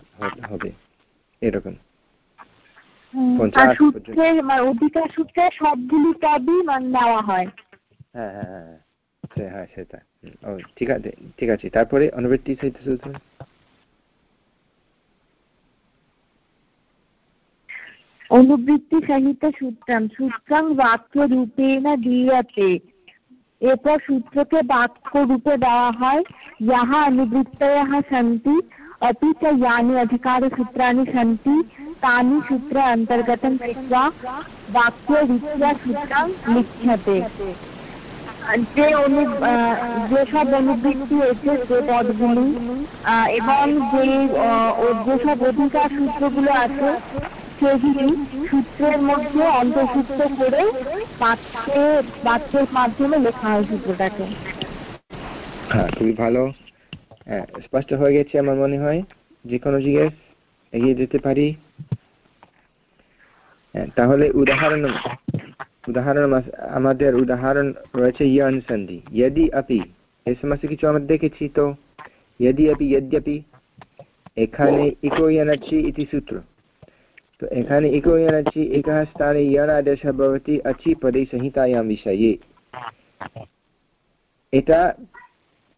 হবে। এরকম।
মানে অধিকার সূত্রে সবগুলি নেওয়া হয়।
হ্যাঁ হ্যাঁ হ্যাঁ, হ্যাঁ।, হ্যাঁ ও ঠিক আছে ঠিক আছে। তারপরে অনুবৃত্তি সহিত সূত্র
অনুবৃত্তি সহিত সূত্রাম সূত্রাং বাক্য না দীয়তে। এরপর সূত্রকে বাক্য রূপে দেওয়া হয়। যাহা অনুবৃত্তয় শান্তি अपि च यानि अधिकारसूत्राणि सन्ति तानि सूत्र अन्तर्गतं कृत्वा वाक्यरीत्या सूत्रं लिख्यते যে অনু যেসব অনুবৃত্তি হয়েছে যে পদগুলি এবং যে যেসব অধিকার সূত্রগুলো আছে সেগুলি সূত্রের মধ্যে অন্তর্ভুক্ত করে বাক্যে বাক্যের মাধ্যমে লেখা হয় সূত্রটাকে
হ্যাঁ খুবই ভালো স্পষ্ট হয়ে গেছে আমার মনে হয় যে কোনো জিজ্ঞেস এগিয়ে যেতে পারি তাহলে উদাহরণ উদাহরণ আমাদের উদাহরণ রয়েছে ইয়ন সন্ধি यदि अपि এই সমস্ত কিছু আমরা দেখেছি তো यदि अपि यद्यपि এখানে ইকো ইয়ানাচ্ছি ইতি সূত্র তো তো এখানে ইকো ইয়ান আছি একः স্থানে ইয়ান আদেশः भवति अचि पदे संहितायां विषये এটা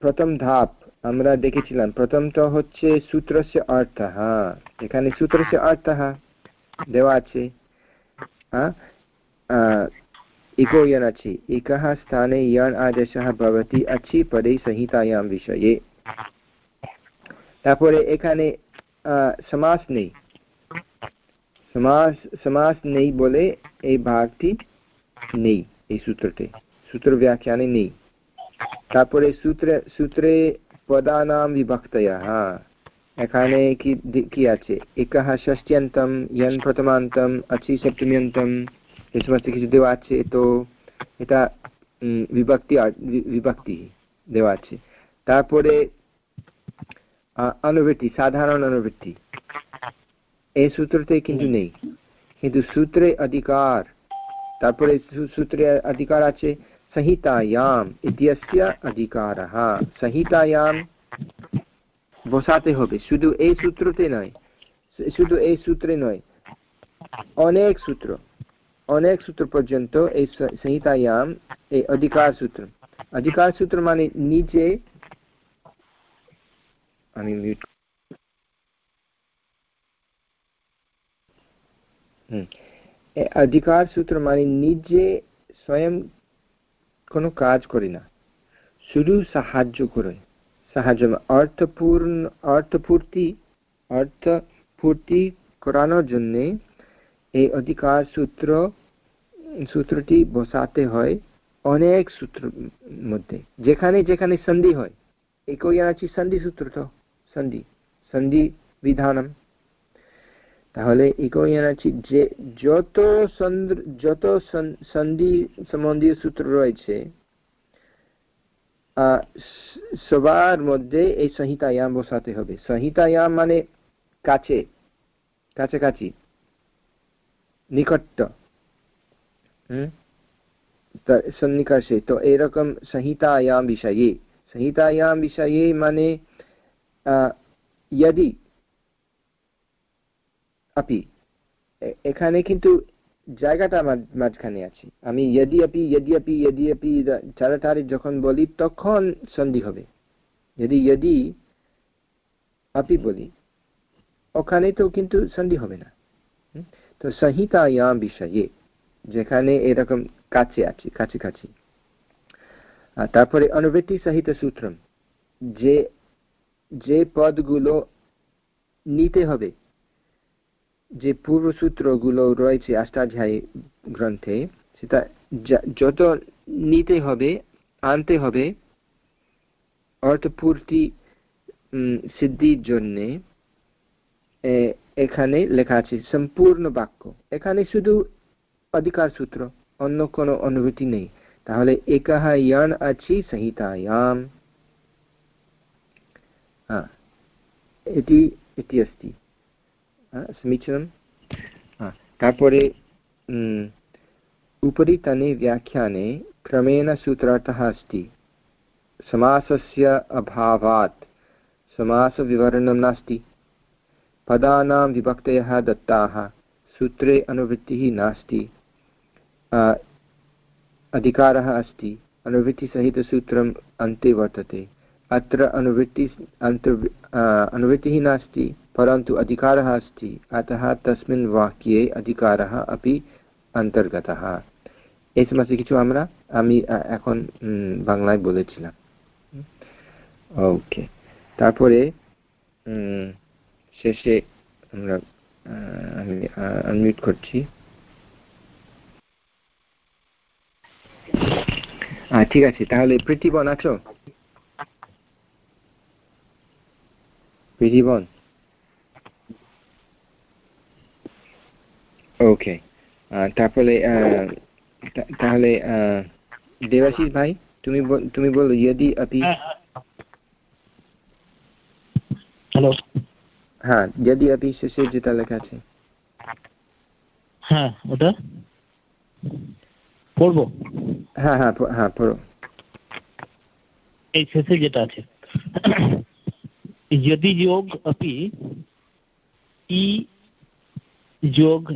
প্রথম ধাপ আমরা দেখেছিলাম প্রথমটা হচ্ছে সূত্রস্য অর্থ এখানে সূত্রস্য অর্থ দেওয়া আছে इको यन् अचि इकः स्थाने यण् आदेशः भवति अचि पदे संहितायां विषये তারপরে এখানে সমাস নেই সমাস সমাস নেই বলে এই ভাগটি নেই এই সূত্রতে সূত্র ব্যাখ্যানে নেই তারপরে সূত্রে সূত্রে পদানাম বিভক্তয়া এখানে কি কি আছে একः ষষ্ঠ্যন্তম ইয়ন প্রথমান্তম আছি সপ্তম্যন্তম এই সমস্ত কিছু দেওয়া আছে তো এটা বিভক্তি বিভক্তি দেওয়া আছে তারপরে অনুবৃত্তি সাধারণ অনুবৃত্তি এই সূত্রতে কিন্তু নেই কিন্তু সূত্রে অধিকার তারপরে সূত্রে অধিকার আছে संहितायाम् इत्यस्य अधिकारः संहितायां বসাতে হবে শুধু এই সূত্রতে নয় শুধু এই সূত্রে নয় অনেক সূত্র অনেক সূত্র পর্যন্ত এই সংহিতায়াম এই অধিকার সূত্র অধিকার সূত্র মানে নিচে আমি মিউট অধিকার সূত্র মানে নিজে স্বয়ং কোনো কাজ করি না। শুধু সাহায্য করে। সাহায্য অর্থপূর্ণ, অর্থপূর্তি অর্থপূর্তি করানোর জন্যে এই অধিকার সূত্র, সূত্রটি বসাতে হয় অনেক সূত্র মধ্যে। যেখানে যেখানে সন্ধি হয়, একই আছে সন্ধি সূত্র তো, সন্ধি সন্ধি বিধানম। তাহলে একই আছে যে যত যত সন্ধি সম্বন্ধীয় সূত্র রয়েছে সবার মধ্যে এই সংহিতায়াম বসাতে হবে। সংহিতায়াম মানে কাছে, কাছাকাছি নিকট হম? সন্নিকর্ষে। তো এরকম সংহিতায়াম বিষয়ে। সংহিতায়াম বিষয়ে মানে यदि আপি এখানে কিন্তু জায়গাটা মাঝখানে আছে। আমি ইয়াদি আপি ইয়াদি আপি ইয়াদি আপি চারাটারি যখন বলি তখন সন্ধি হবে। যদি যদি আপি বলি, ওখানে তো কিন্তু সন্ধি হবে না। তো সংহিতায়াম বিষয়ে, যেখানে এরকম কাছে আছে কাছাকাছি তারপরে অনুবৃত্তি সহিত সূত্রম, যে যে পদগুলো নিতে হবে যে পূর্বসূত্রগুলো রয়েছে অষ্টাধ্যায়ী গ্রন্থে সেটা যত নিতে হবে আনতে হবে অর্থপূর্তি সিদ্ধির জন্যে এখানে লেখা আছে সম্পূর্ণ বাক্য এখানে শুধু অধিকার সূত্র অন্য কোনো অনুভূতি নেই তাহলে একः यण् अचि संहितायाम् इति इति अस्ति समीचीनं तापरे उपरितने व्याख्याने क्रमेण सूत्रार्थः अस्ति। समासस्य अभावात्, समासविवरणं नास्ति। पदानां विभक्तयः दत्ताः, सूत्रे अनुवृत्तिः नास्ति। अधिकारः अस्ति। अनुवृत्तिसहितसूत्रम् अन्ते वर्तते। अत्र अनुवृत्ति अनुवृत्तिः नास्ति परन्तु अधिकारः अस्ति अतः तस्मिन् वाक्ये अधिकारः अपि অন্তর্গতः এই সমস্ত কিছু আমরা আমি এখন বাংলায় বলেছিলাম ওকে তারপরে শেষে আমরা আমি আনমিউট করছি ঠিক আছে তাহলে প্রীতিবন আছো প্রীতিবন ওকে তারপরে তাহলে দেবাশিস ভাই তুমি তুমি বলো যদি আপনি
হ্যালো
হ্যাঁ। যদি আপনি শেষে যেটা লেখা আছে।
হ্যাঁ ওটা? পড়ব?
হ্যাঁ হ্যাঁ হ্যাঁ পড়ো।
এই শেষে যেটা আছে। यदि योग अपि इ जोग्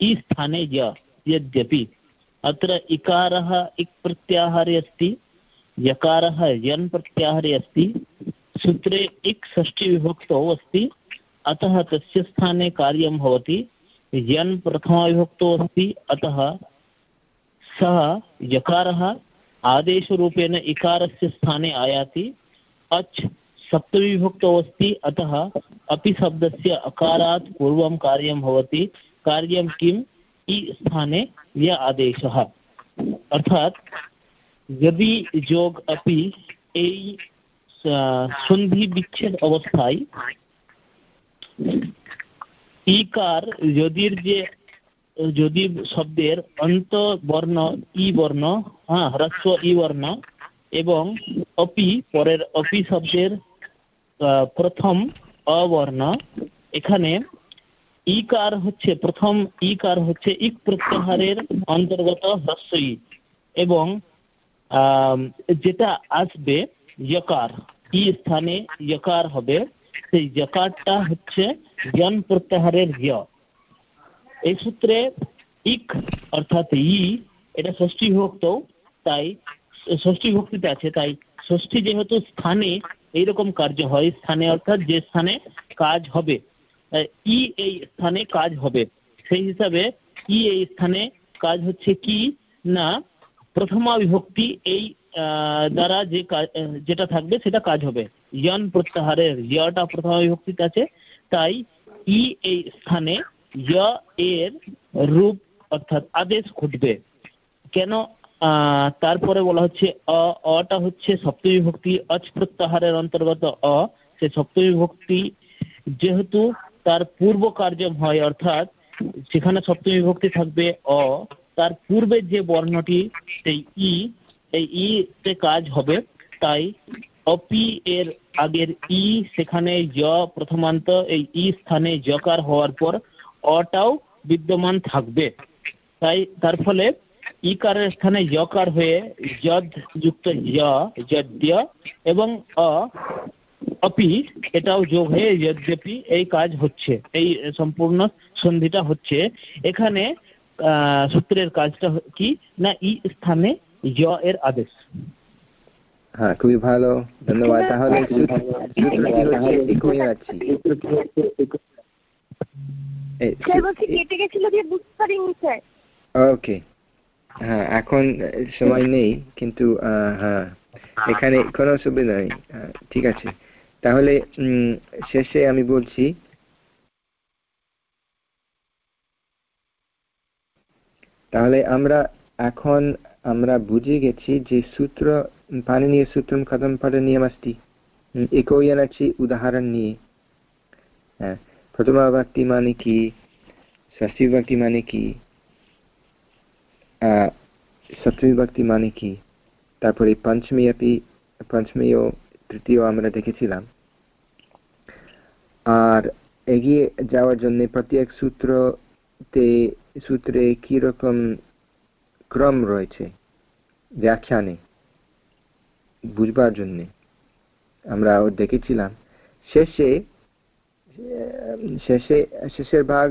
इ स्थाने य, यद्यपि अत्र इकारः इक् प्रत्याहारे अस्ति, यकारः यन् प्रत्याहारे अस्ति, सूत्रे इक् षष्ठीविभक्तौ अस्ति, अतः तस्य स्थाने कार्यं भवति, यन् प्रथमाविभक्तौ अस्ति, अतः सः यकारः आदेशरूपेण इकारस्य स्थाने आयाति, अच् सप्तमीविभक्तौ अस्ति अतः अपि शब्दस्य अकारात् पूर्वं कार्यं भवति कार्यं किम् इ स्थाने य आदेशः अर्थात् यदि যোগ अपि এই সন্ধি বিচ্ছেদ অবস্থায় ইকার যদির যে যদি শব্দের অন্ত বর্ণ ই বর্ণ হ্যাঁ হ্রস্ব ই বর্ণ এবং অপি পরের অপি শব্দের প্রথম অবর্ণ। এখানে ইকার হচ্ছে, প্রথম ইকার হচ্ছে ইক প্রত্যাহারের অন্তর্গত হ্রস্ব ই এবং যেটা আসবে যকার, ই স্থানে যকার হবে। সেই যকারটা হচ্ছে জন প্রত্যাহারের য। এই সূত্রে ইক অর্থাৎ ই, এটা ষষ্ঠী বিভক্ত তাই ষষ্ঠী বিভক্তিতে আছে। তাই ষষ্ঠী যেহেতু স্থানে এইরকম কার্য হয় স্থানে, অর্থাৎ যে স্থানে কাজ হবে ই এই স্থানে কাজ হবে। সেই হিসাবে ই এই স্থানে কাজ হচ্ছে কি? না প্রথমা বিভক্তি এই দ্বারা যে যেটা থাকবে সেটা কাজ হবে। ইয়ন প্রত্যাহারের, ইয়টা প্রথমা বিভক্তিতে আছে, তাই ই এই স্থানে ইয় এর রূপ, অর্থাৎ আদেশ ঘটবে। কেন তারপরে বলা হচ্ছে অ, অটা হচ্ছে সপ্তমী বিভক্তি অচ প্রত্যাহারের অন্তর্গত অ। সে সপ্তমী বিভক্তি যেহেতু তার পূর্ব কার্যম হয়, অর্থাৎ সেখানে সপ্তমী বিভক্তি থাকবে অ। তার পূর্বে যে বর্ণটি, সেই ই এই ই তে কাজ হবে। তাই অপি এর আগের ই, সেখানে য প্রথমান্ত, এই ই স্থানে জকার হওয়ার পর অটাও বিদ্যমান থাকবে। তাই তার ফলে ইকারের স্থানে যকার হয়ে যদ যুক্ত যদ্য এবং অ অপি এটাও যোগ হয়ে যদ্যপি এই কাজ হচ্ছে এই সম্পূর্ণ সন্ধিটা হচ্ছে। এখানে সূত্রের কাজটা কি? না ই স্থানে য এর আদেশ।
হ্যাঁ খুবই ভালো। ধন্যবাদ। তাহলে
বুঝতে পারিনি স্যার।
ওকে। হ্যাঁ এখন সময় নেই, কিন্তু হ্যাঁ এখানে কোনো অসুবিধা নেই ঠিক আছে। তাহলে শেষে আমি বলছি, তাহলে আমরা এখন, আমরা বুঝে গেছি যে সূত্র, পানি নিয়ে সূত্র খতম সূত্রম কদম পাঠনীয়মস্তি একই আনাচ্ছি উদাহরণ নিয়ে। হ্যাঁ প্রথমা মানে কি? ষষ্ঠী ব্যক্তি মানে কি? সপ্তমী ব্যক্তি মানে কি? তারপরে পঞ্চমী আপনি পঞ্চমী ও তৃতীয় আমরা দেখেছিলাম। আর এগিয়ে যাওয়ার জন্য প্রত্যেক সূত্রতে, সূত্রে কীরকম ক্রম রয়েছে? ব্যাখ্যানে, বুঝবার জন্য আমরা দেখেছিলাম। শেষে শেষে, শেষের ভাগ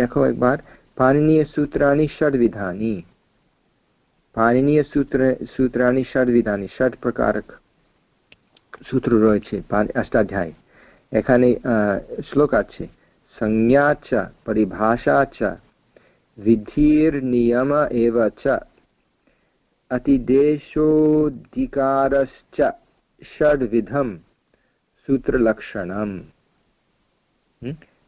দেখো একবার। पाणिनीय सूत्राणि षड्विधानि पाणिनीय सूत्र सूत्राणि षड्विधानि षट् प्रकारक সূত্র রয়েছে অষ্টাধ্যায় এখানে শ্লোক আছে संज्ञा च परिभाषा च विधिर्नियम एव च अतिदेशोऽधिकारश्च षड्विधं सूत्रलक्षणम्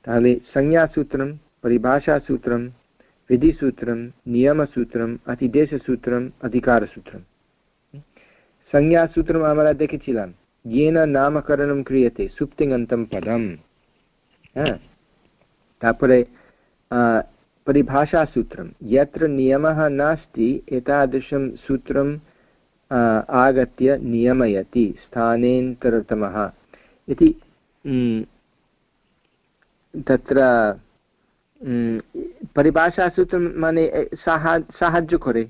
তাহলে সংজ্ঞাসূত্রম परिभाषासूत्रं विधिसूत्रं नियमसूत्रम् अतिदेशसूत्रम् अधिकारसूत्रं संज्ञासूत्रम् আমরা দেখেছিলাম येन नामकरणं क्रियते सुप्तिङन्तं पदं হ্যাঁ তারপরে परिभाषासूत्रं यत्र नियमः नास्ति एतादृशं सूत्रम् आगत्य नियमयति स्थानेन्तरतमः इति तत्र পরিভাষা সূত্র মানে সাহায্য করে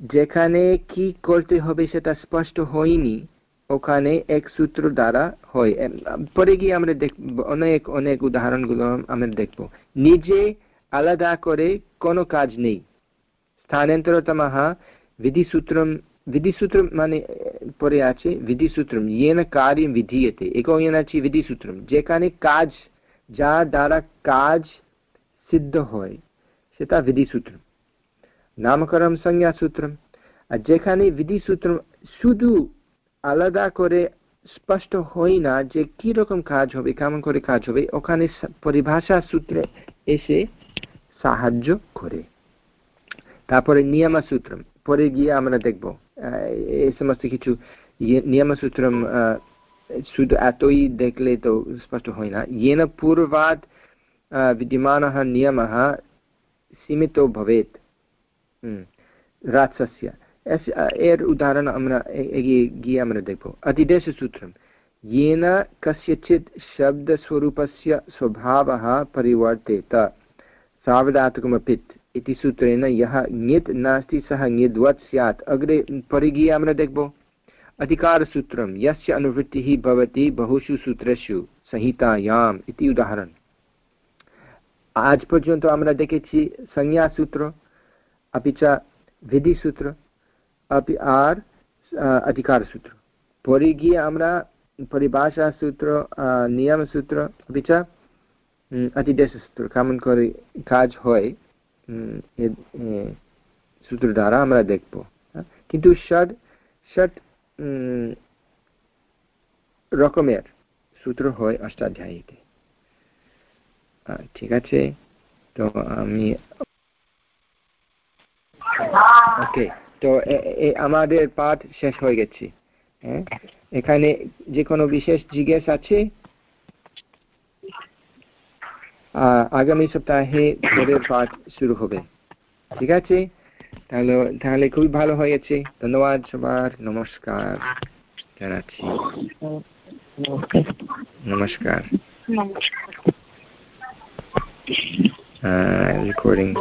যেখানে কি করতে হবে সেটা স্পষ্ট হয়নি ওখানে এক সূত্র দ্বারা হয় পরে গিয়ে আমরা দেখ অনেক অনেক উদাহরণগুলো আমরা দেখব নিজে আলাদা করে কোনো কাজ নেই স্থানান্তরতমः विधिसूत्रं विधिसूत्रं মানে পরে আছে বিধিসূত্রম येन कार्यं विधीयते একয়নাচি বিধিসূত্রম যেখানে কাজ যা দ্বারা কাজ સિદ્ધ હોય છતાં বিধিসূত্র সংজ্ঞা সূত্র আর যেখানে বিধিসূত্র শুধু আলাদা করে স্পষ্ট হয় না যে কি রকম কাজ হবে কেমন করে কাজ হবে ওখানে পরিভাষা সূত্রে এসে সাহায্য করে। তারপরে নিয়মাসূত্র পরে গিয়ে আমরা দেখব এই সমস্ত কিছু ইয়ে, নিয়মসূত্রম শুধু এতই দেখলে তো স্পষ্ট হয় না। ইয়েন পূর্বাদ আহ विद्यमानः नियमः सीमितो भवेत् राक्षस्य एस् एर उदाहरणम् अम्र देखो अतिदेशसूत्रं येन कस्यचित् शब्दस्वरूपस्य स्वभावः परिवर्तेत सावधातुकमपित् इति सूत्रेण यः ङित् नास्ति सः ङिद्वत् स्यात् अग्रे परिगीयामन देखो अधिकारसूत्रं यस्य अनुवृत्तिः भवति बहुषु सूत्रेषु संहितायाम् इति उदाहरणम् আজ পর্যন্ত আমরা দেখেছি সংজ্ঞাসূত্র अपि च विधिसूत्र अपि আর अधिकारसूत्र পরে গিয়ে আমরা পরিভাষাসূত্র নিয়মসূত্র अपि চ অতিদেশসূত্র কেমন করে কাজ হয় সূত্র দ্বারা আমরা দেখব কিন্তু ষট ষট রকমের সূত্র হয় অষ্টাধ্যায়ীতে ঠিক আছে। তো আমি ওকে তো আমাদের পাঠ শেষ হয়ে গেছে। হ্যাঁ? এখানে যে কোনো বিশেষ জিজ্ঞেস আছে? আগামী সপ্তাহে পরের পাঠ শুরু হবে। ঠিক আছে? তাহলে তাহলে খুবই ভালো হয়েছে ধন্যবাদ সবার। নমস্কার জানাচ্ছি। নমস্কার। Uh, recording.